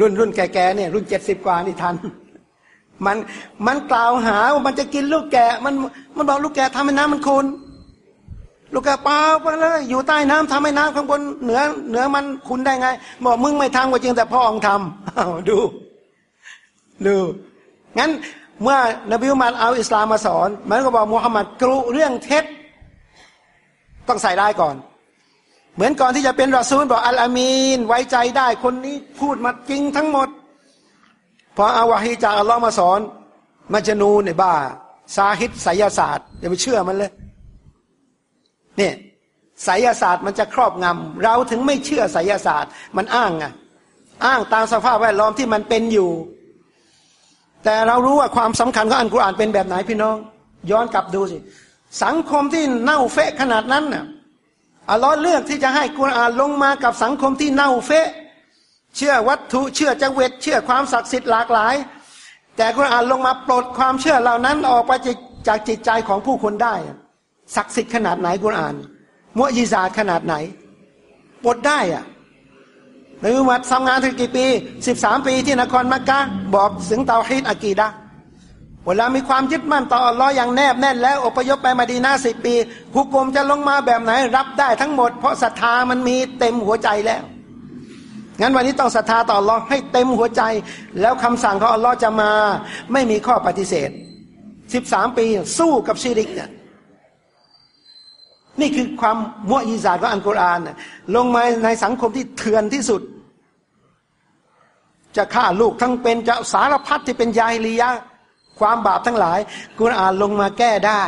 รุ่นรุ่นแก่ๆเนี่ย รุ่นเจ็ดสิบกว่านี่ทัน มันมันกล่าวหาว่ามันจะกินลูกแกะ มันมันบอกลูกแกะทำให้น้ำมันคุณ ลูกแกเปล่าไปเลย อยู่ใต้น้ำทำให้น้ำข้างบนเหนือเหนือมันคุณได้ไง บอกมึงไม่ทำก็จริงแต่พ่อองทำเอาดู ดูงั้นเมื่อนบีมุมัดเอาอิสลามมาสอนมันก็บอกมุฮัมมัดกรุเรื่องเท็จ ต้องใส่ได้ก่อน เหมือนก่อนที่จะเป็นรอซูลบอกอัลอามีนไว้ใจได้คนนี้พูดมาจริงทั้งหมดพออาวาฮีจากอัลลอฮ์มาสอนมาจนูในบ้าซาฮิตไสยศาสตร์อย่าไปเชื่อมันเลย เนี่ยไสยศาสตร์มันจะครอบงำเราถึงไม่เชื่อไสยศาสตร์ มันอ้างไงอ้างตามสภาพแวดล้อมที่มันเป็นอยู่ แต่เรารู้ว่าความสำคัญของอันกุรอานเป็นแบบไหนพี่น้อง ย้อนกลับดูสิ สังคมที่เน่าเฟะขนาดนั้นน่ะอัลลอฮ์เลือกที่จะให้กุรอานลงมากับสังคมที่เน่าเฟะ เชื่อวัตถุเชื่อจังเวทเชื่อความศักดิ์สิทธิ์หลากหลาย แต่กุรอานลงมาปลดความเชื่อเหล่านั้นออกไปจากจิตใจของผู้คนได้ ศักดิ์สิทธิ์ขนาดไหนกุรอานมุยิซาขนาดไหนปลดได้อะในอุมัดทำงานถึงกี่ปีสิบสามปีที่นครมักกะบอกถึงเตาฮีดอากีดะเวลามีความยึดมั่นต่ออัลลอฮ์อย่างแนบแน่นแล้วอพยพไปมาดีนาสิบปีฮุกกลมจะลงมาแบบไหน รับได้ทั้งหมด เพราะศรัทธามันมีเต็มหัวใจแล้ว งั้นวันนี้ต้องศรัทธาต่ออัลลอฮ์ให้เต็มหัวใจ แล้วคำสั่งของอัลลอฮ์จะมา ไม่มีข้อปฏิเสธสิบสามปีสู้กับชิริกเนี่ย นี่คือความมุอิจาของอันกุรอานลงมาในสังคมที่เถื่อนที่สุด จะฆ่าลูกทั้งเป็นจะสารพัดที่เป็น جاهلية ความบาปทั้งหลาย กุรอานลงมาแก้ได้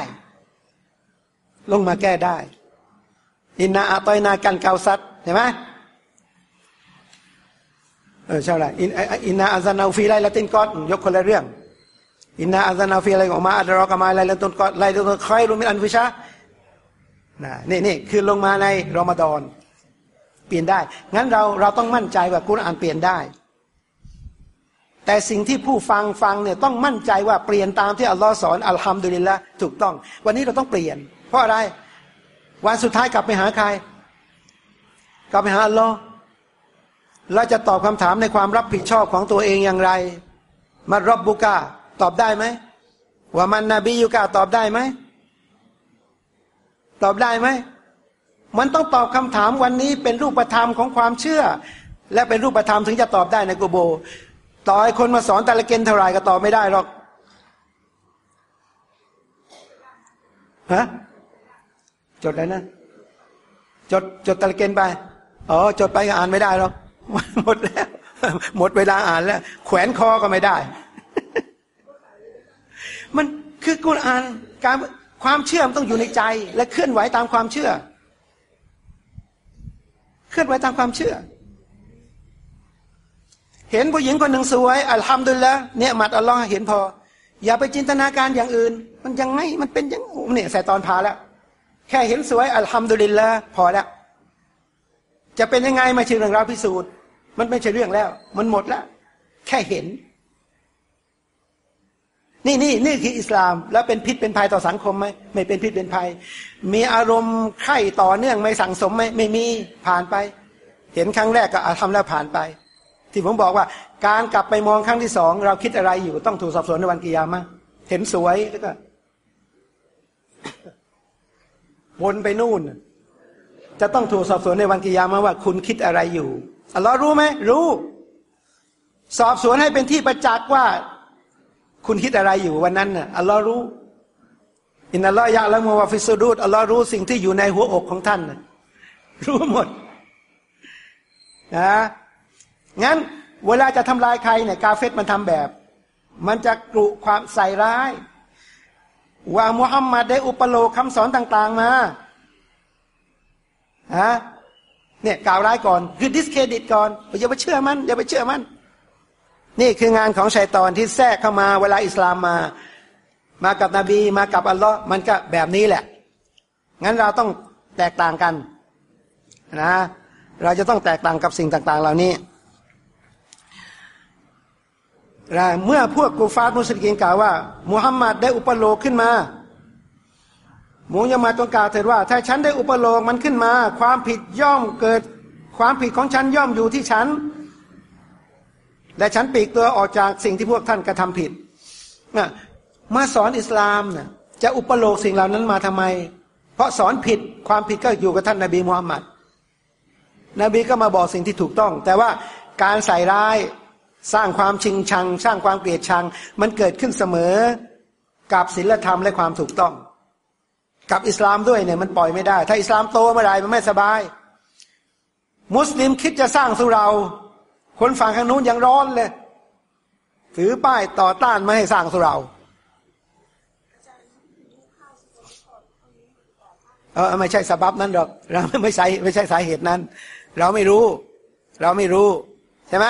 ลงมาแก้ได้ إنا أعطيناك الكوثر เห็นไหมเออใช่ไร إن إنا أنزلناه في ليلة القدر ยกคนละเรื่อง إنا أنزلناه في ไรออกมาอัลรอกมา ليلة القدر ليلة خير من ألف شهر นะนี่นี่คือลงมาในรอมฎอนเปลี่ยนได้ งั้นเราเราต้องมั่นใจว่ากุรอานเปลี่ยนได้ แต่สิ่งที่ผู้ฟังฟังเนี่ยต้องมั่นใจว่าเปลี่ยนตามที่อัลลอฮ์สอนอัลฮัมดุลิลละถูกต้อง วันนี้เราต้องเปลี่ยน เพราะอะไร วันสุดท้ายกลับไปหาใคร กลับไปหาอัลลอฮ์เราจะตอบคำถามในความรับผิดชอบของตัวเองอย่างไร มารบบุกาตอบได้ไหมว่ามันนบียุกาตอบได้ไหม ตอบได้ไหม มันต้องตอบคำถามวันนี้เป็นรูปธรรมของความเชื่อ และเป็นรูปธรรมถึงจะตอบได้ในกูโบ ต่อให้คนมาสอนตะละเกนเท่าไรก็ตอบไม่ได้หรอกฮะจดเลยนะ จดจดตะละเกนไป อ๋อ จดไปก็อ่านไม่ได้หรอกหมดแล้ว หมดเวลาอ่านแล้ว แขวนคอก็ไม่ได้ มันคือกุณอ่านการ ความเชื่อมันต้องอยู่ในใจ และเคลื่อนไหวตามความเชื่อ เคลื่อนไหวตามความเชื่อ เห็นผู้หญิงคนหนึ่งสวยอัลฮัมดุลิลละเนี่ยมัดอัลลอฮ์เห็นพอ อย่าไปจินตนาการอย่างอื่น มันยังไงมันเป็นยังเนี่ยใส่ตอนพาแล้วแค่เห็นสวยอัลฮัมดุลิลละพอแล้วจะเป็นยังไงม่ใช่อเรื่องราวพิสูจน์ มันไม่ใช่เรื่องแล้ว มันหมดแล้ว แค่เห็น นี่นี่นี่คืออิสลาม แล้วเป็นพิษเป็นภัยต่อสังคมไหมไม่เป็นพิษเป็นภัย มีอารมณ์ไข่ต่อเนื่องไม่สั่งสมไหมไม่มีผ่านไป เห็นครั้งแรกก็ทำแล้วผ่านไป ที่ผมบอกว่าการกลับไปมองครั้งที่สองเราคิดอะไรอยู่ต้องถูกสอบสวนในวันกิยามะเห็นสวยแล้วก็วนไปนู่น จะต้องถูกสอบสวนในวันกิยามะว่า คุณคิดอะไรอยู่อัลลอฮ์รู้ไหมรู้ สอบสวนให้เป็นที่ประจักษ์ว่า คุณคิดอะไรอยู่วันนั้นน่ะอัลลอฮ์รู้ อินนัลลอฮ์ยะละมูวาฟิสุดูดอัลลอฮ์รู้สิ่งที่อยู่ในหัวอกของท่านน่ะรู้หมดนะงั้นเวลาจะทำลายใครเนี่ยกาเฟตมันทำแบบ มันจะกลุความใส่ร้าย ว่ามุฮัมมัดได้อุปโลกคำสอนต่าง ๆ มาฮะเนี่ยกล่าวร้ายก่อนคือดิสเครดิตก่อนอย่าไปเชื่อมันอย่าไปเชื่อมัน นี่คืองานของชัยตอนที่แทรกเข้ามาเวลาอิสลามมา มากับนบีมากับอัลลอฮ์มันก็แบบนี้แหละ งั้นเราต้องแตกต่างกันนะเราจะต้องแตกต่างกับสิ่งต่าง ๆ เหล่านี้เมื่อพวกกูฟาตมุสลิมกล่าวว่ามุฮัมมัดได้อุปโลกขึ้นมามูยามาตงกล่าวเถิดว่า ถ้าฉันได้อุปโลกมันขึ้นมา ความผิดย่อมเกิด ความผิดของฉันย่อมอยู่ที่ฉัน และฉันปีกตัวออกจากสิ่งที่พวกท่านกระทำผิดนะมาสอนอิสลามนะ่ะจะอุปโลกสิ่งเหล่านั้นมาทำไม เพราะสอนผิดความผิดก็อยู่กับท่านนาบีมุฮัมมัดนบีก็มาบอกสิ่งที่ถูกต้อง แต่ว่าการใส่ร้ายสร้างความชิงชัง สร้างความเกลียดชัง มันเกิดขึ้นเสมอกับศีลธรรมและความถูกต้อง กับอิสลามด้วยเนี่ยมันปล่อยไม่ได้ ถ้าอิสลามโตเมื่อไรมันไม่สบาย มุสลิมคิดจะสร้างสุเรา คนฝั่งข้างนู้นยังร้อนเลย ถือป้ายต่อต้านไม่ให้สร้างสุราเออไม่ใช่สาบับนั้นหรอก เราไม่ใช่ไม่ใช่สาเหตุนั้น เราไม่รู้ เราไม่รู้ ใช่ไหม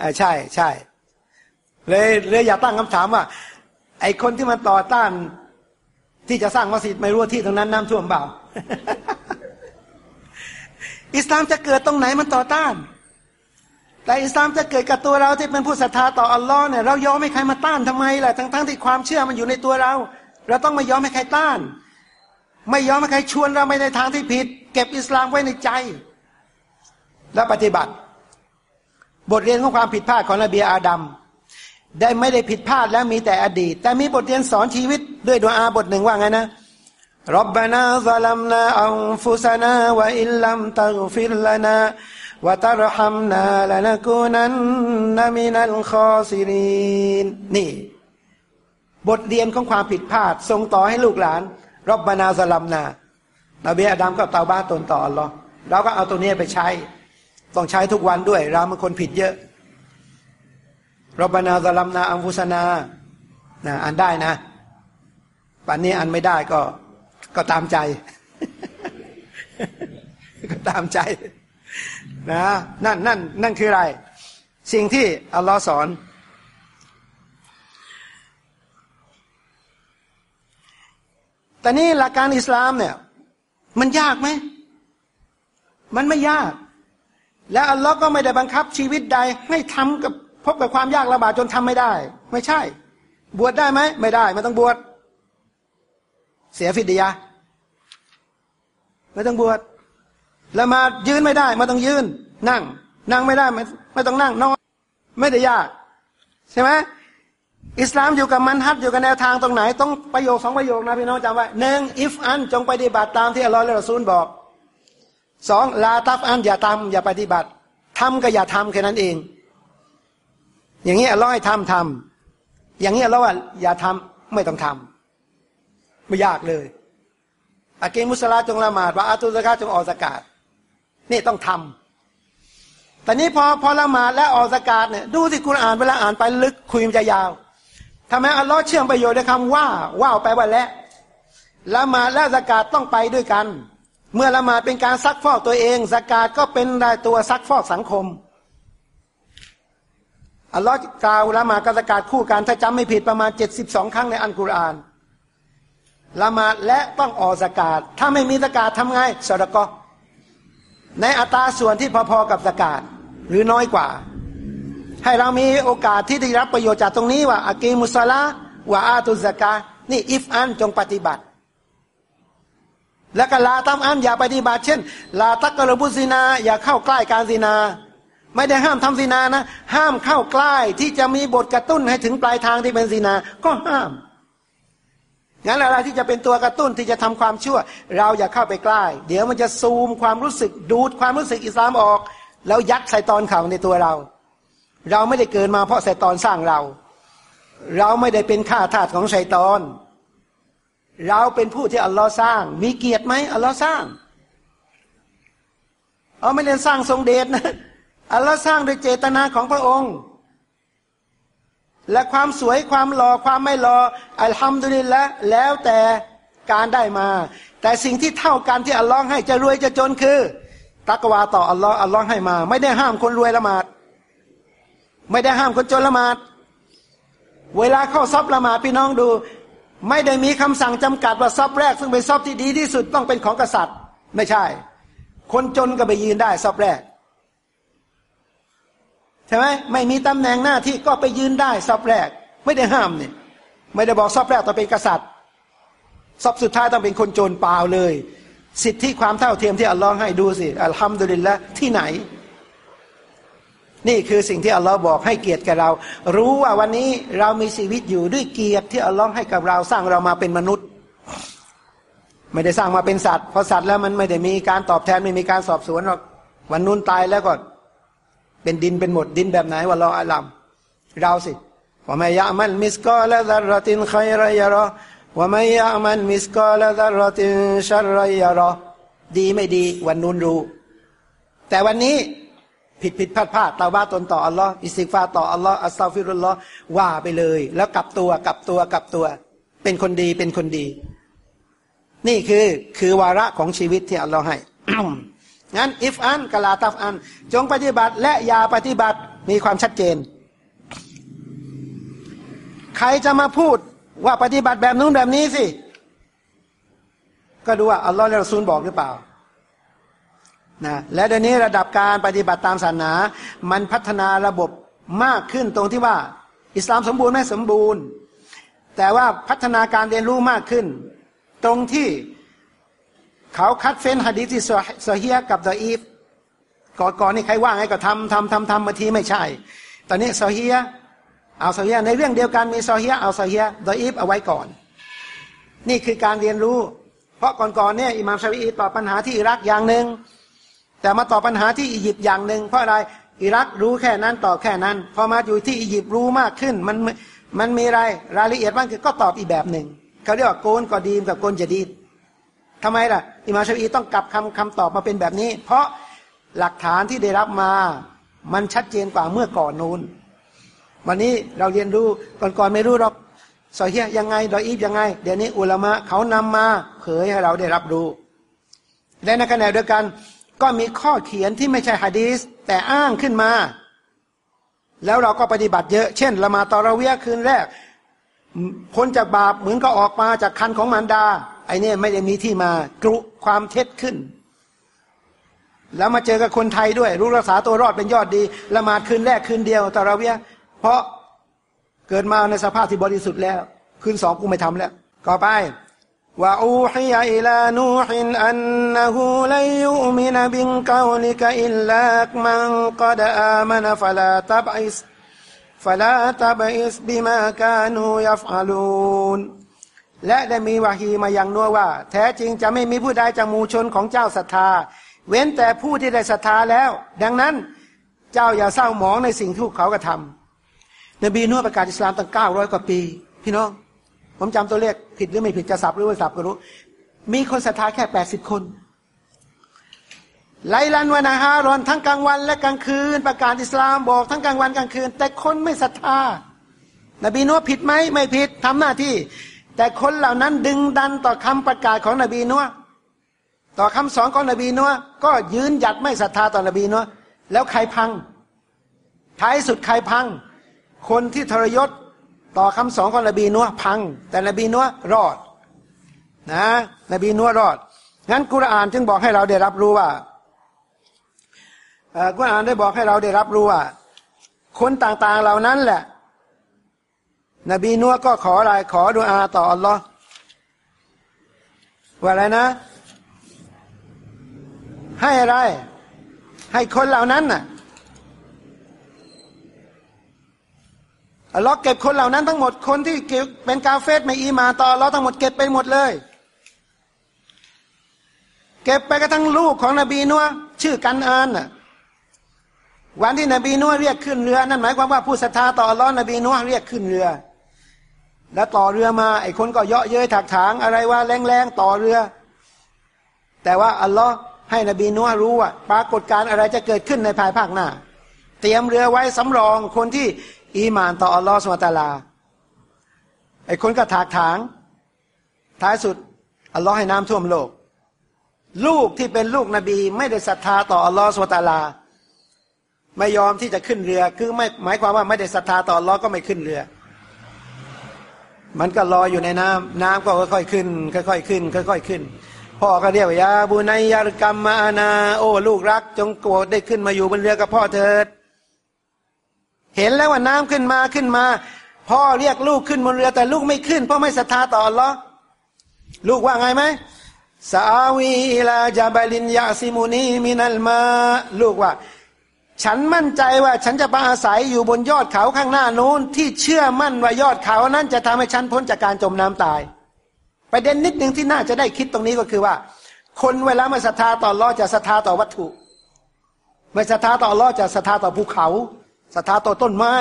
อ่าใช่ใช่เลยเลยอย่าตั้งคำถามว่า ไอคนที่มันต่อต้าน ที่จะสร้างมัสยิดไม่รู้ที่ตรงนั้นน้ำท่วมเปล่าอิสลามจะเกิดตรงไหนมันต่อต้าน แต่อิสลามจะเกิดกับตัวเราที่เป็นผู้ศรัทธาต่ออัลลอฮ์เนี่ยเรายอมให้ใครมาต้านทำไมล่ะทั้งๆทที่ความเชื่อมันอยู่ในตัวเรา เราต้องไม่ยอมให้ใครต้าน ไม่ยอมให้ใครชวนเราไปในทางที่ผิด เก็บอิสลามไว้ในใจ และปฏิบัติ บทเรียนของความผิดพลาดของนบีอาดัมได้ไม่ได้ผิดพลาดแล้วมีแต่อดีต แต่มีบทเรียนสอนชีวิตด้วยดุอาบทหนึ่งว่าไงนะ ربنا ظلمنا أنفسنا وإن لم تغفر لنا وترحمنا لنكونن من الخاسرين นี่ บทเรียนของความผิดพลาดส่งต่อให้ลูกหลานรบบานาสลัมนานาเบีอดัมก็เตาบ้าตนต่ออัลลอเราก็เอาตัวนี้ไปใช้ ต้องใช้ทุกวันด้วย เราเป็นคนผิดเยอะรบบานาสลัมนาอัมฟุสนานะอ่านได้นะป่านนี้อ่านไม่ได้ก็ก็ตามใจ ก็ตามใจ นะนั่นนั่นนั่นคืออะไร สิ่งที่อัลลอฮ์สอน แต่นี่หลักการอิสลามเนี่ย มันยากไหม มันไม่ยาก และอัลลอฮ์ก็ไม่ได้บังคับชีวิตใด ให้ทำกับพบกับความยากลำบากจนทำไม่ได้ ไม่ใช่ บวชได้ไหม ไม่ได้ ไม่ต้องบวชเสียฟิดยาไม่ต้องบวช แล้วมายืนไม่ได้มาต้องยืน นั่ง นั่งไม่ได้ไม่ไม่ต้องนั่งนอนไม่ได้ยาก ใช่ไหมอิสลามอยู่กับมันฮัดอยู่กับแนวทางตรงไหน ต้องประโยคสองประโยคนะพี่น้องจำไว้หนึ่งอิฟอันจงปฏิบัติตามที่อัลลอฮฺและรอซูลบอกสองลาตัฟอันอย่าทำอย่าปฏิบัติทำก็อย่าทำแค่นั้นเอง อย่างนี้อัลลอฮฺให้ทำทำอย่างนี้อัลลอฮฺว่าอย่าทำไม่ต้องทำไม่ยากเลยอากีมุสลาจงละหมาดว่าอาตุสกาจงออกสกาด นี่ต้องทำแต่นี้พอพอละหมาดและออกสกาดเนี่ยดูสิคุณอ่านเวลาอ่านไปลึกคุยมันจะยาวทำไมอัลลอฮ์เชื่อมประโยชน์ในคำว่าว่าไปว่าและละหมาดและสกาดต้องไปด้วยกัน เมื่อละหมาดเป็นการซักฟอกตัวเองสกาดก็เป็นได้ตัวซักฟอกสังคมอัลลอฮ์กล่าวละหมาดกับสกาดคู่กันถ้าจำไม่ผิดประมาณเจ็ดสิบสองครั้งในอันกุรอานละหมาดและต้องออกสกาดถ้าไม่มีสกาดทำไงสระก็ ในอัตราส่วนที่พอๆกับสกาดหรือน้อยกว่า ให้เรามีโอกาสที่ได้รับประโยชน์จากตรงนี้ว่าอากีมุสลาวะอาตุสกานี่อิฟอันจงปฏิบัติ แล้วก็ลาตามอันอย่าปฏิบัติ เช่น ลาตักกระบุสินา อย่าเข้าใกล้การสินา ไม่ได้ห้ามทำสินานะ ห้ามเข้าใกล้ที่จะมีบทกระตุ้นให้ถึงปลายทางที่เป็นสินา ก็ห้าม งั้นอะไรที่จะเป็นตัวกระตุ้นที่จะทำความชั่ว เราอย่าเข้าไปใกล้ เดี๋ยวมันจะซูมความรู้สึกดูดความรู้สึกอิสลามออก แล้วยัดใส่ตอนเขาในตัวเรา เราไม่ได้เกิดมาเพราะใส่ตอนสร้างเรา เราไม่ได้เป็นข้าทาสของชัยตอน เราเป็นผู้ที่อัลลอฮ์สร้าง มีเกียรติไหมอัลลอฮ์สร้างเอาไม่ได้สร้างทรงเดชนะอัลลอฮ์สร้างโดยเจตนาของพระองค์ และความสวยความหล่อความไม่หล่ออัลฮัมดุลิลละแล้วแต่การได้มา แต่สิ่งที่เท่ากันที่อัลลอฮ์ให้จะรวยจะจนคือ ตักวาต่ออัลลอฮ์อัลลอฮ์ให้มา ไม่ได้ห้ามคนรวยละหมาด ไม่ได้ห้ามคนจนละหมาด เวลาเข้าซอบละหมาดพี่น้องดู ไม่ได้มีคำสั่งจำกัดว่าซอบแรก ซึ่งเป็นซอบที่ดีที่สุดต้องเป็นของกษัตริย์ ไม่ใช่ คนจนก็ไปยืนได้ซอบแรก ใช่ไหมไม่มีตำแหน่งหน้าที่ก็ไปยืนได้สอบแรก ไม่ได้ห้ามเนี่ยไม่ได้บอกสอบแรกต้องเป็นกษัตริย์สอบสุดท้ายต้องเป็นคนโจรเปล่าเลย สิทธิความเท่าเทียมที่อัลลอฮ์ให้ดูสิอัลฮัมดุลิลละที่ไหน นี่คือสิ่งที่อัลลอฮ์บอกให้เกียรติกับเรา รู้ว่าวันนี้เรามีชีวิตอยู่ด้วยเกียรติที่อัลลอฮ์ให้กับเราสร้างเรามาเป็นมนุษย์ ไม่ได้สร้างมาเป็นสัตว์เพราะสัตว์แล้วมันไม่ได้มีการตอบแทนไม่มีการสอบสวนหรอกวันนู้นตายแล้วก็ เป็นดินเป็นหมดดินแบบไหนวะเราอาลัมเราสิومن يعمل مثقال ذرة خيرا يره ومن يعمل مثقال ذرة شرا يره ดีไม่ดีวันนู้นรู้ แต่วันนี้ผิดผิดพลาดพลาดตาว่าตนต่ออัลลอฮ์ استغفار ต่ออัลลอฮ์ أستغفر الله ว่าไปเลย แล้วกลับตัวกลับตัวกลับตัว เป็นคนดีเป็นคนดี นี่คือคือวาระของชีวิตที่อัลลอฮ์ให้ งั้นอิฟอันกลาตัฟอัน จงปฏิบัติและอย่าปฏิบัติมีความชัดเจน ใครจะมาพูดว่าปฏิบัติแบบนู้นแบบนี้สิ ก็ดูว่าอัลลอฮฺและซูลบอกหรือเปล่านะและเดี๋ยวนี้ระดับการปฏิบัติตามศาสนา มันพัฒนาระบบมากขึ้นตรงที่ว่า อิสลามสมบูรณ์ไม่สมบูรณ์ แต่ว่าพัฒนาการเรียนรู้มากขึ้น ตรงที่ เขาคัดเฟ้นฮะดีที่ซเฮียกับดออีฟก่อนก่อนนี่ใครว่างให้ก็ทำทำทำทำมาทีไม่ใช่ ตอนนี้ซเฮียเอาซเฮียในเรื่องเดียวกันมีซเฮียเอาซเฮียดออีฟเอาไว้ก่อน นี่คือการเรียนรู้ เพราะก่อนๆเนี่ยอิหม่ามชาวีตอบปัญหาที่อิรักอย่างหนึ่งแต่มาตอบปัญหาที่อียิปต์อย่างหนึ่งเพราะอะไรอิรักรู้แค่นั้นตอบแค่นั้นพอมาอยู่ที่อียิปต์รู้มากขึ้นมันมันมีอะไรรายละเอียดมากขึ้นก็ตอบอีกแบบหนึ่งเขาเรียกว่าโกนกอดีมกับโกนจะดีด ทำไมล่ะ อิมาชาอีต้องกลับคำคำตอบมาเป็นแบบนี้ เพราะหลักฐานที่ได้รับมามันชัดเจนกว่าเมื่อก่อนนู้น วันนี้เราเรียนรู้ก่อนๆไม่รู้หรอกสอยเฮียยังไงดออีฟยังไง เดี๋ยวนี้อุลามะเขานำมาเผยให้เราได้รับรู้และในขณะเดียวกันก็มีข้อเขียนที่ไม่ใช่ฮะดีสแต่อ้างขึ้นมา แล้วเราก็ปฏิบัติเยอะ เช่นละมาตอระเวียคืนแรกพ้นจากบาปเหมือนก็ออกมาจากคันของมารดา ไอเนี่ยไม่ได้มีที่มากรุความเท็จขึ้น แล้วมาเจอกับคนไทยด้วย รู้รักษาตัวรอดเป็นยอดดีละมาคืนแรกคืนเดียวตอระเวียเพราะเกิดมาในสภาพที่บริสุทธิ์แล้วคืนสองกูไม่ทำแล้วก็ไปว่าอูฮียอิลานูฮินอันأنه لن يؤمن من قومك إلا من قد آمن فلا تبتئس فلا تبتئس بما كانوا يفعلون และได้มีวะฮีมายังนัวว่า แท้จริงจะไม่มีผู้ใดจากหมู่ชนของเจ้าศรัทธา เว้นแต่ผู้ที่ได้ศรัทธาแล้ว ดังนั้นเจ้าอย่าเศร้าหมองในสิ่งที่เขากระทำนบีนัวประกาศอิสลามตั้งเก้าร้อยกว่าปี พี่น้อง ผมจำตัวเลขผิดหรือไม่ผิดจะสับหรือไม่สับก็รู้ มีคนศรัทธาแค่แปดสิบคนไลลันวานาฮารอนทั้งกลางวันและกลางคืน ประกาศอิสลามบอกทั้งกลางวันกลางคืน แต่คนไม่ศรัทธา นบีนัวผิดไหมไม่ผิดทำหน้าที่ แต่คนเหล่านั้นดึงดันต่อคำประกาศของนบีนัวต่อคำสอนของนบีนัวก็ยืนหยัดไม่ศรัทธาต่อนบีนัวแล้วใครพัง ท้ายสุดใครพัง คนที่ทรยศต่อคำสอนของนบีนัวพัง แต่นบีนัวรอดนะนบีนัวรอด งั้นกุรอานจึงบอกให้เราได้รับรู้ว่ากุรอานได้บอกให้เราได้รับรู้ว่า คนต่างๆเหล่านั้นแหละ นบีนัวก็ขออะไรขอดุอาต่ออัลลอฮ์ว่าอะไรนะ ให้อะไร ให้คนเหล่านั้นน่ะเราเก็บคนเหล่านั้นทั้งหมดคนที่เป็นกาเฟสไม่อีมาต่อเราทั้งหมดเก็บไปหมดเลย เก็บไปกระทั่งลูกของนบีนัวชื่อกันอานน่ะวันที่นบีนัวเรียกขึ้นเรือ นั่นหมายความว่าผู้ศรัทธาต่อร้อนนบีนัวเรียกขึ้นเรือ แล้วต่อเรือมา ไอ้คนก็เยาะเย้ยถักถางอะไรว่าแรงๆต่อเรือ แต่ว่าอัลลอฮ์ให้นบีนัวรู้ว่าปรากฏการอะไรจะเกิดขึ้นในภายภาคหน้า เตรียมเรือไว้สำรองคนที่อีมานต่ออัลลอฮฺสุลตาลา ไอ้คนก็ถากถาง ท้ายสุดอัลลอฮ์ให้น้ำท่วมโลก ลูกที่เป็นลูกนบีไม่ได้ศรัทธาต่ออัลลอฮฺสุลตาลา ไม่ยอมที่จะขึ้นเรือ คือไม่หมายความว่าไม่ได้ศรัทธาต่ออัลลอฮ์ก็ไม่ขึ้นเรือ มันก็ลอยอยู่ในน้ำน้ำก็ค่อยๆขึ้น ค่อยๆขึ้น ค่อยๆขึ้น พ่อก็เรียกว่ายาบุนัยยารกรรมมานา โอ้ลูกรัก จงโกรธได้ขึ้นมาอยู่บนเรือกับพ่อเถิด เห็นแล้วว่าน้ำขึ้นมาขึ้นมา พ่อเรียกลูกขึ้นบนเรือแต่ลูกไม่ขึ้น เพราะไม่ศรัทธาต่อหรอลูกว่าไงไหมสาวีลาจาบาลินยาซิมูนีมินัลมา ลูกว่า ฉันมั่นใจว่าฉันจะไปอาศัยอยู่บนยอดเขาข้างหน้านู้นที่เชื่อมั่นว่ายอดเขานั้นจะทำให้ฉันพ้นจากการจมน้ำตาย ประเด็นนิดหนึ่งที่น่าจะได้คิดตรงนี้ก็คือว่า คนเวลามาศรัทธาต่อลอจะศรัทธาต่อวัตถุ ไม่ศรัทธาต่อลอจะศรัทธาต่อภูเขาศรัทธาต่อต้นไม้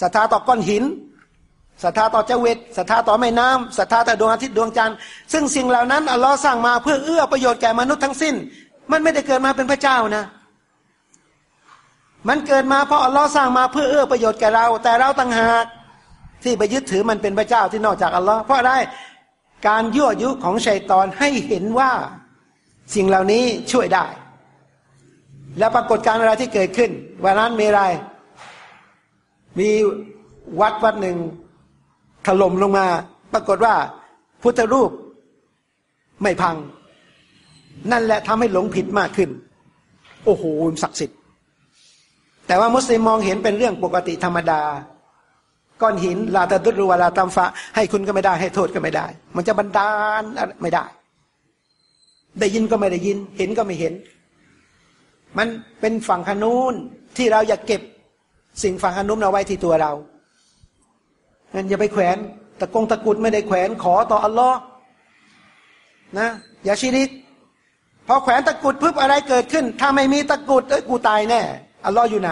ศรัทธาต่อก้อนหินศรัทธาต่อเจวิตศรัทธาต่อแม่น้ำศรัทธาต่อดวงอาทิตย์ดวงจันทร์ซึ่งสิ่งเหล่านั้นอัลลอฮ์สร้างมาเพื่อเอื้อประโยชน์แก่มนุษย์ทั้งสิ้น มันไม่ได้เกิดมาเป็นพระเจ้านะ มันเกิดมาเพราะอัลลอฮ์สร้างมาเพื่อเอื้อประโยชน์แก่เรา แต่เราต่างหากที่ไปยึดถือมันเป็นพระเจ้าที่นอกจากอัลลอฮ์เพราะอะไรการยั่วยุของชัยตอนให้เห็นว่าสิ่งเหล่านี้ช่วยได้ แล้วปรากฏการอะไรที่เกิดขึ้น วันนั้นมีอะไรมีวัดวัดหนึ่งถล่มลงมา ปรากฏว่าพุทธรูปไม่พัง นั่นแหละทำให้หลงผิดมากขึ้น โอ้โหศักดิ์สิทธิ์ แต่ว่ามุสลิมมองเห็นเป็นเรื่องปกติธรรมดา ก้อนหินลาตะดุรุวลาตัมฟะให้คุณก็ไม่ได้ให้โทษก็ไม่ได้ มันจะบันดาลไม่ได้ ได้ยินก็ไม่ได้ยิน เห็นก็ไม่เห็น มันเป็นฝั่งขนูนที่เราอยากเก็บสิ่งฝั่งขนุนเอาไว้ที่ตัวเรางั้นอย่าไปแขวนตะกงตะกุดไม่ได้แขวนขอต่ออัลลอฮ์นะอย่าชิริกพอแขวนตะกรุดปุ๊บอะไรเกิดขึ้น ถ้าไม่มีตะกรุดเอ้ยกูตายแน่ อัลลอฮ์อยู่ไหน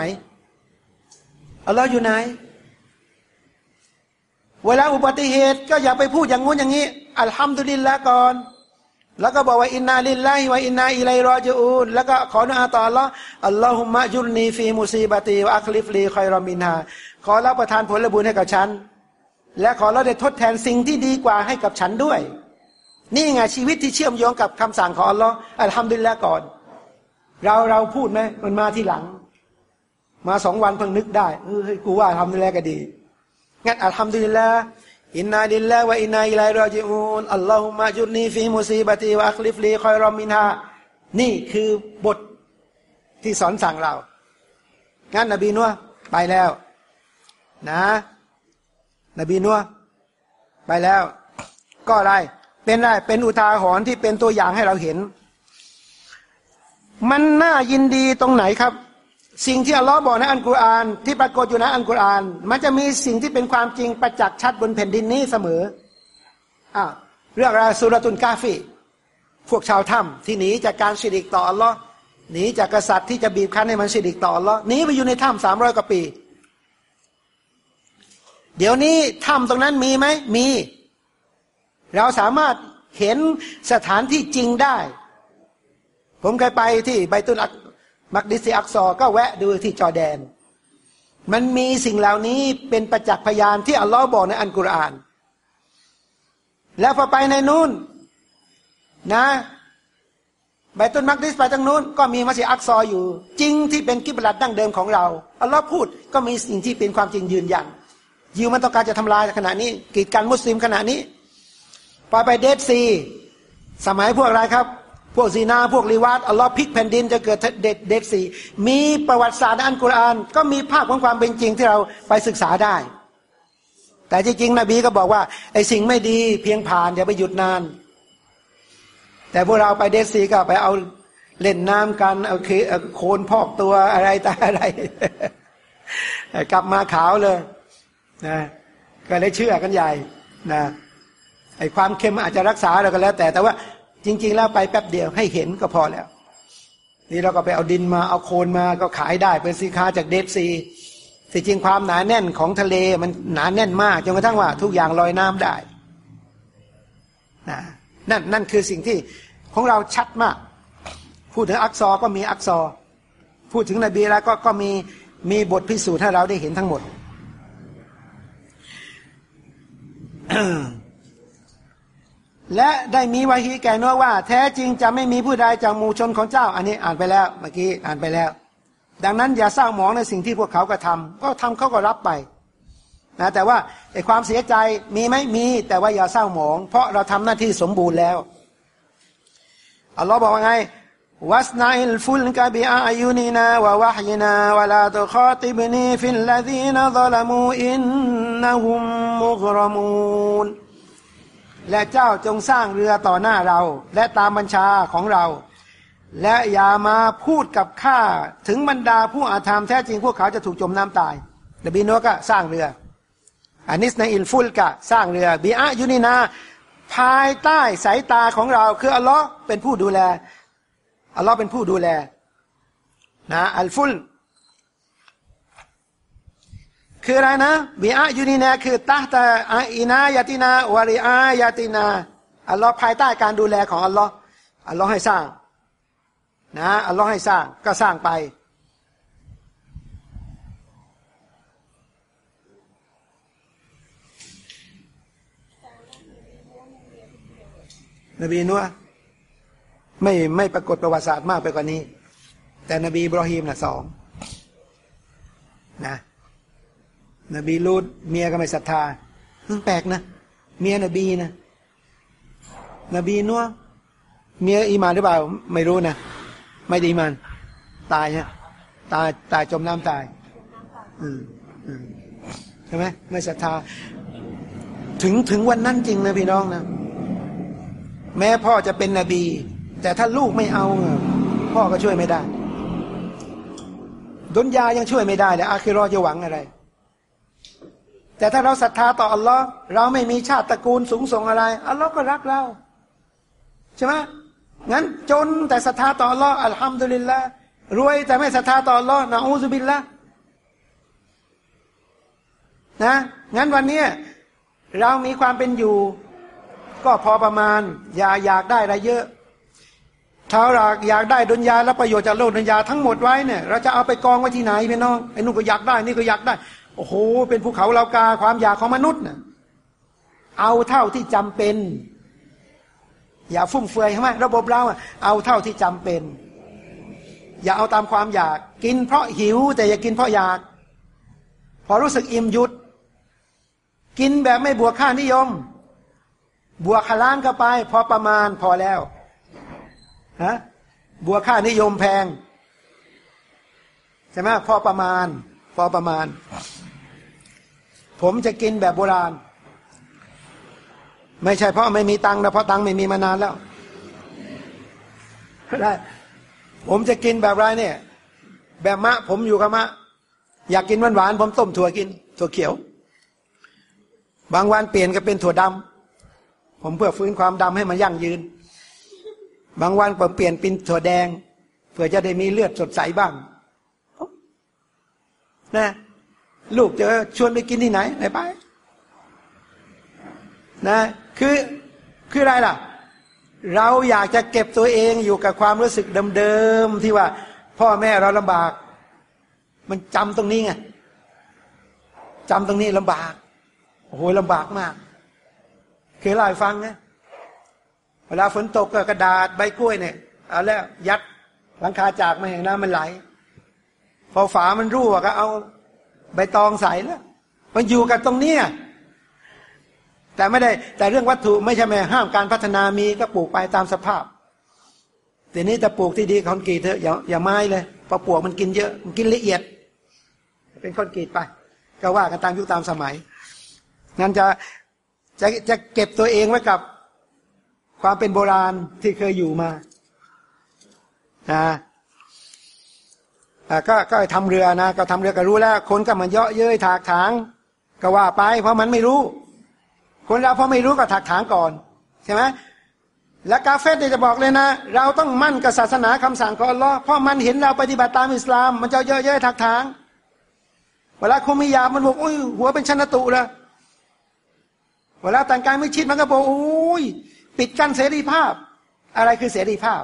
อัลลอฮ์อยู่ไหน เวลาอุบัติเหตุ ก็อย่าไปพูดอย่างงู้นอย่างนี้ الحمد لله ก่อน แล้วก็บอกว่าอินนาลิลลาฮิวะอินนาอิลัยรอจูนแล้วก็ขอนุอาต่ออัลลอฮ์อัลลอฮุมะจุลนีฟีมุซีบติวะอัคลิฟลีคอยรอมินฮาขอรับประทานผลบุญให้กับฉัน และขอเราได้ทดแทนสิ่งที่ดีกว่าให้กับฉันด้วย นี่ไงชีวิตที่เชื่อมโยงกับคำสั่งของอัลลอฮ์ الحمد لله ก่อน เราเราพูดไหมมันมาทีหลัง มาสองวันเพิ่งนึกได้เออกูว่า الحمد لله ก็ดี งั้น الحمد لله إنا لله وإنا إليه راجعون اللهم أجرني في مصيبتي وأخلف لي خيرا منها นี่คือบทที่สอนสั่งเรา งั้นนบีนัวไปแล้ว นะ นบีนัวไปแล้ว ก็อะไร เป็นไรเป็นอุทาหรณ์ที่เป็นตัวอย่างให้เราเห็น มันน่ายินดีตรงไหนครับ สิ่งที่อัลลอฮ์บอกในอันกุรอานที่ปรากฏอยู่ในอันกุรอาน มันจะมีสิ่งที่เป็นความจริงประจักษ์ชัดบนแผ่นดินนี้เสมออ่าเรื่องราสุรตุนกาฟีพวกชาวถ้ำที่หนีจากการสิริกต่ออัลลอฮ์หนีจากกษัตริย์ที่จะบีบคั้นให้มันสิริกต่ออัลลอฮ์หนีไปอยู่ในถ้ำสามร้อยกว่าปี เดี๋ยวนี้ถ้ำตรงนั้นมีไหมมี เราสามารถเห็นสถานที่จริงได้ ผมเคยไปที่ไบตุนอัก มักดิซีอักซอก็แวะดูที่จอแดน มันมีสิ่งเหล่านี้เป็นประจักษ์พยานที่อัลลอฮ์บอกในอันกุรอาน แล้วพอไปในนู้นนะใบต้นมักดิสไปทางนู้นก็มีมัสยิดอักซออยู่ จริงที่เป็นกิบลัดดั้งเดิมของเราอัลลอฮ์พูดก็มีสิ่งที่เป็นความจริงยืนยันยิวมันต้องการจะทำลายขณะนี้กีดกันมุสลิมขณะนี้พอไปเดซี สมัยพวกอะไรครับ พวกซีนาพวกลีวาดอัลลอฮ์พิกแผ่นดินจะเกิดเด็ดเด็ดสีมีประวัติศาสตร์อันกุรอาน ก็มีภาพของความเป็นจริงที่เราไปศึกษาได้ แต่จริงๆนบีก็บอกว่าไอ้สิ่งไม่ดีเพียงผ่านอย่าไปหยุดนาน แต่พวกเราไปเดซีก็ไปเอาเล่นน้ำกันเอาโคนพอกตัวอะไรแต่อะไร กลับมาขาวเลยนะก็เลยเชื่อกันใหญ่นะไอ้ความเค็มอาจจะรักษาเราก็แล้ว แต่แต่ว่า จริง ๆ แล้วไปแป๊บเดียวให้เห็นก็พอแล้ว นี่เราก็ไปเอาดินมาเอาโคลนมาก็ขายได้เป็นสินค้าจากเดฟซีสิจริงความหนาแน่นของทะเลมันหนาแน่นมากจนกระทั่งว่า ทุกอย่างลอยน้ำได้นะนั่นนั่นคือสิ่งที่ของเราชัดมาก พูดถึงอักซอก็มีอักซอ พูดถึงนบีแล้วก็ก็มีมีบทพิสูจน์ให้เราได้เห็นทั้งหมด และได้มีวาฮีแก่นัวว่า แท้จริงจะไม่มีผู้ใดจากหมู่ชนของเจ้า อันนี้อ่านไปแล้วเมื่อกี้อ่านไปแล้ว ดังนั้นอย่าเศร้าหมองในสิ่งที่พวกเขาก็ทำก็ทำเขาก็รับไปนะแต่ว่าไอ้ความเสียใจมีไหมมี แต่ว่าอย่าเศร้าหมอง เพราะเราทำหน้าที่สมบูรณ์แล้วอัลลอฮ์บอกว่าไงวัสนาอิลฟุลกะบิอายุนีนาวะวะฮินาวะลาตุคอติบนีฟิลลาดีนซลมูอินนะฮุมมุกรมูน และเจ้าจงสร้างเรือต่อหน้าเรา และตามบัญชาของเรา และอย่ามาพูดกับข้าถึงบรรดาผู้อาธรรมแท้จริงพวกเขาจะถูกจมน้ำตายเดบีโนก็สร้างเรืออานิสในอินฟุลกะสร้างเรือบีอายุนีนา ภายใต้สายตาของเราคืออัลลอฮ์เป็นผู้ดูแลอัลลอฮ์เป็นผู้ดูแลนะอัลฟุล คืออะไรนะบิอายูนีนาคือตาตาอินายาตินาวาริอายาตินาอัลลอฮ์ภายใต้การดูแลของอัลลอฮ์อัลลอฮ์ให้สร้างนะอัลลอฮ์ให้สร้างก็สร้างไป นบีนัวไม่ไม่ปรากฏประวัติศาสตร์มากไปกว่านี้ แต่นบีบรอฮีมนะสองนะ นบีลูดเมียก็ไม่ศรัทธาแปลกนะ เมียนบีนะนบีนัวเมียอีมานหรือเปล่า ไม่รู้นะ ไม่ดีมันตายฮะตายตายจมน้ำตาย อืมอืมใช่ไหมไม่ศรัทธา ถึงถึงวันนั้นจริงนะพี่น้องนะ แม้พ่อจะเป็นนบี แต่ถ้าลูกไม่เอาพ่อก็ช่วยไม่ได้ดุนยายังช่วยไม่ได้เลยอาคิรอจะหวังอะไร แต่ถ้าเราศรัทธาต่ออัลลอฮ์เราไม่มีชาติตระกูลสูงส่งอะไร อัลลอฮ์ก็รักเราใช่ไหมงั้นจนแต่ศรัทธาต่อรอฮ์อัลฮัมดุลิลละรวยแต่ไม่ศรัทธาต่อรอฮ์นะอูซุบิลละนะงั้นวันนี้เรามีความเป็นอยู่ ก็พอประมาณ อย่าอยากได้อะไรเยอะถ้าเราอยากได้ดุนยาและประโยชน์จากโลกดุนยาทั้งหมดไว้เนี่ยเราจะเอาไปกองไว้ที่ไหนพี่น้องไอ้นู่นก็อยากได้นี่ก็อยากได้ โอ้โห เป็นภูเขาเหล่ากาความอยากของมนุษย์น่ะเอาเท่าที่จำเป็น อย่าฟุ่มเฟือยใช่ไหมระบบเราเอาเท่าที่จำเป็น อย่าเอาตามความอยาก กินเพราะหิว แต่อย่ากินเพราะอยาก พอรู้สึกอิ่มยุด กินแบบไม่บวกค่านิยม บวกขล้านก็ไป พอประมาณพอแล้วฮะบวกค่านิยมแพงใช่ไหมพอประมาณ พอประมาณ ผมจะกินแบบโบราณ ไม่ใช่เพราะไม่มีตังค์นะเพราะตังค์ไม่มีมานานแล้วได้ผมจะกินแบบไรเนี่ย แบบมะ ผมอยู่กับมะ อยากกินหวานหวานผมต้มถั่วกิน ถั่วเขียว บางวันเปลี่ยนก็เป็นถั่วดำผมเพื่อฟื้นความดำให้มันยั่งยืน บางวันผมเปลี่ยนเป็นถั่วแดง เพื่อจะได้มีเลือดสดใสบ้างนะ ลูกจะชวนไปกินที่ไหนไหนไปนะคือคืออะไรล่ะ เราอยากจะเก็บตัวเองอยู่กับความรู้สึกเดิมๆที่ว่า พ่อแม่เราลำบาก มันจำตรงนี้ไงจำตรงนี้ลำบากโอ้โหลำบากมาก เคยเล่าให้ฟังนะเวลาฝนตกก็กระดาษใบกล้วยเนี่ยเอาแล้วยัดหลังคาจากม่ให้น้ำมันไหล พอฝามันรั่วก็เอา ใบตองใสแล้วมันอยู่กับตรงนี้แต่ไม่ได้แต่เรื่องวัตถุไม่ใช่ไหมห้ามการพัฒนามีก็ปลูกไปตามสภาพทีนี้จะปลูกที่ดีคอนกรีตเถอะอย่าอย่าไม้เลยพอปลวกมันกินเยอะมันกินละเอียด เป็นคอนกรีตไป ก็ว่ากันตามยุคตามสมัยนั่นจะจะจะเก็บตัวเองไว้กับความเป็นโบราณที่เคยอยู่มานะ ก็ก็ทำเรือนะก็ทำเรือก็รู้แล้ว คนก็มันเยาะเย้ยถากถาง ก็ว่าไป เพราะมันไม่รู้ คนเราเพราะไม่รู้ก็ถากถางก่อนใช่ไหมและกาเฟตจะบอกเลยนะ เราต้องมั่นกับศาสนาคำสั่งของอัลลอฮ์เพราะมันเห็นเราปฏิบัติตามอิสลาม มันจะเยอะเย้ยถากถาง เวลาคนมียามันบอกอุ้ยหัวเป็นชนตุละเวลาแต่งกายไม่ชิดมันก็บอกอุ้ยปิดกั้นเสรีภาพ อะไรคือเสรีภาพ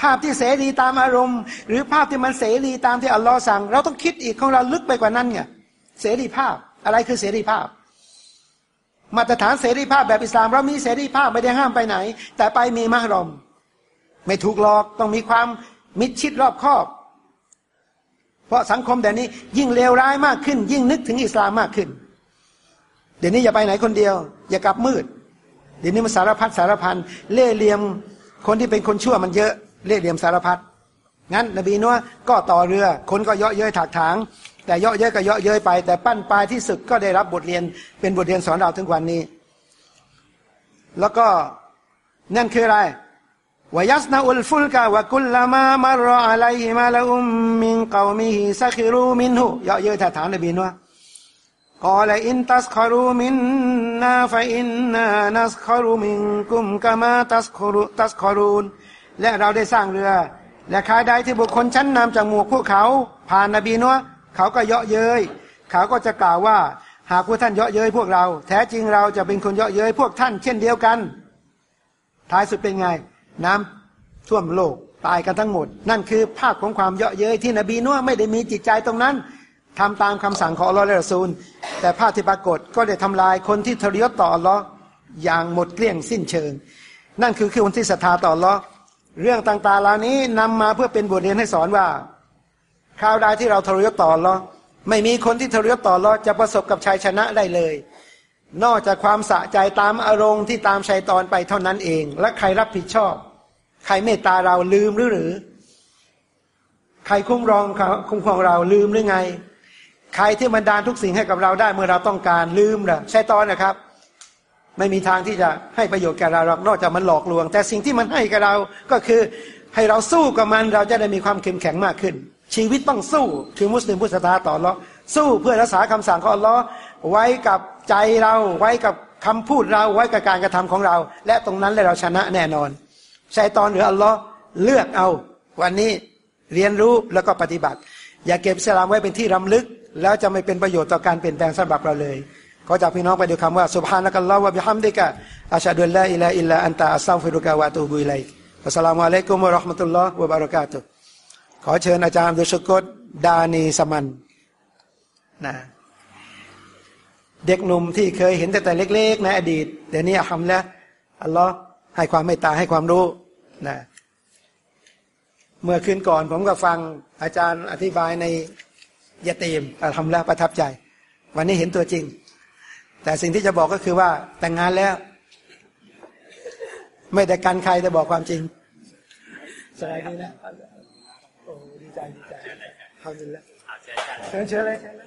ภาพที่เสรีตามอารมณ์ หรือภาพที่มันเสรีตามที่อัลลอฮ์สั่ง เราต้องคิดอีกของเราลึกไปกว่านั้นไงเสรีภาพอะไรคือเสรีภาพ มาตรฐานเสรีภาพแบบอิสลามเรามีเสรีภาพไม่ได้ห้ามไปไหน แต่ไปมีมารอม ไม่ถูกหลอกต้องมีความมิดชิดรอบคอบ เพราะสังคมแต่นี้ยิ่งเลวร้ายมากขึ้น ยิ่งนึกถึงอิสลามมากขึ้น เดี๋ยวนี้อย่าไปไหนคนเดียว อย่ากลับมืด เดี๋ยวนี้มันสารพัดสารพันเล่เหลี่ยมคนที่เป็นคนชั่วมันเยอะ เล่เหลี่ยมสารพัดงั้นนบีนัวก็ต่อเรือ คนก็เยาะเย้ยถากถาง แต่เยาะเย้ยก็เยาะเย้ยไป แต่ปั้นปลายที่สุดก็ได้รับบทเรียน เป็นบทเรียนสอนเราถึงวันนี้ แล้วก็นั่นคืออะไรويصنع الفلك وكلما مر عليه ملأ من قومه سخروا منه เยาะเย้ยถากถางนบีนัว قال إن تسخروا منا فإنا نسخر منكم كما تسخرون تسخرون และเราได้สร้างเรือ และคราใดที่บุคคลชั้นนำจากหมู่พวกเขา ผ่านนบีนัวเขาก็เยาะเย้ยเขาก็จะกล่าวว่า หากพวกท่านเยาะเย้ยพวกเรา แท้จริงเราจะเป็นคนเยาะเย้ยพวกท่านเช่นเดียวกัน ท้ายสุดเป็นไง น้ำท่วมโลกตายกันทั้งหมด นั่นคือภาพของความเยาะเย้ยที่นบีนัวไม่ได้มีจิตใจตรงนั้นทำตามคำสั่งของอัลลอฮ์และรอซูล แต่ภาพที่ปรากฏก็ได้ทำลายคนที่ทรยศต่ออัลลอฮ์อย่างหมดเกลี้ยงสิ้นเชิง นั่นคือคือคนที่ศรัทธาต่ออัลลอฮ์ เรื่องต่างๆเหล่านี้นำมาเพื่อเป็นบทเรียนให้สอนว่าคราวใดที่เราทรยศต่ออัลลอไม่มีคนที่ทรยศต่ออัลลอจะประสบกับชัยชนะได้เลย นอกจากความสะใจตามอารมณ์ที่ตามชัยตอนไปเท่านั้นเอง และใครรับผิดชอบ ใครเมตตาเราลืมหรือหรือ ใครคุ้มรองคุ้มครองเราลืมหรือไง ใครที่บันดาลทุกสิ่งให้กับเราได้เมื่อเราต้องการลืมนะใช่ตอนนะครับ ไม่มีทางที่จะให้ประโยชน์แก่เราหรอกนอกจากมันหลอกลวง แต่สิ่งที่มันให้กับเราก็คือให้เราสู้กับมันเราจะได้มีความเข้มแข็งมากขึ้น ชีวิตต้องสู้คือมุสลิมพุทธศาสนาต่อรอสู้เพื่อรักษาคำสั่งของอัลลอฮ์ไว้กับใจเราไว้กับคำพูดเราไว้กับการกระทำของเรา และตรงนั้นเลยเราชนะแน่นอนชัยตอนหรืออัลลอฮ์เลือกเอา วันนี้เรียนรู้แล้วก็ปฏิบัติ อย่าเก็บอิสลามไว้เป็นที่รำลึก แล้วจะไม่เป็นประโยชน์ต่อการเปลี่ยนแปลงสำหรับเราเลย ขอจากพี่น้องไปดูคำว่าسبحانك اللهم وبحمدك أشهد أن لا إله إلا أنت أستغفرك وأتوب إليك السلام عليكم ورحمة الله وبركاتهขอเชิญอาจารย์ดุลชกรดานีสมันนะเด็กหนุ่มที่เคยเห็นแต่แต่เล็ก ๆ ในอดีตเดี๋ยวนี้ทำแล้วอัลลอฮ์ให้ความเมตตาให้ความรู้นะเมื่อคืนก่อนผมก็ฟังอาจารย์อธิบายในยาตีมทำแล้วประทับใจ วันนี้เห็นตัวจริง แต่สิ่งที่จะบอกก็คือว่าแต่งงานแล้ว ไม่แต่การใครแต่บอกความจริงสบายดีนะโอ้ดีใจดีใจทำดีแล้วเชิญเชิญเลยเชิญเลย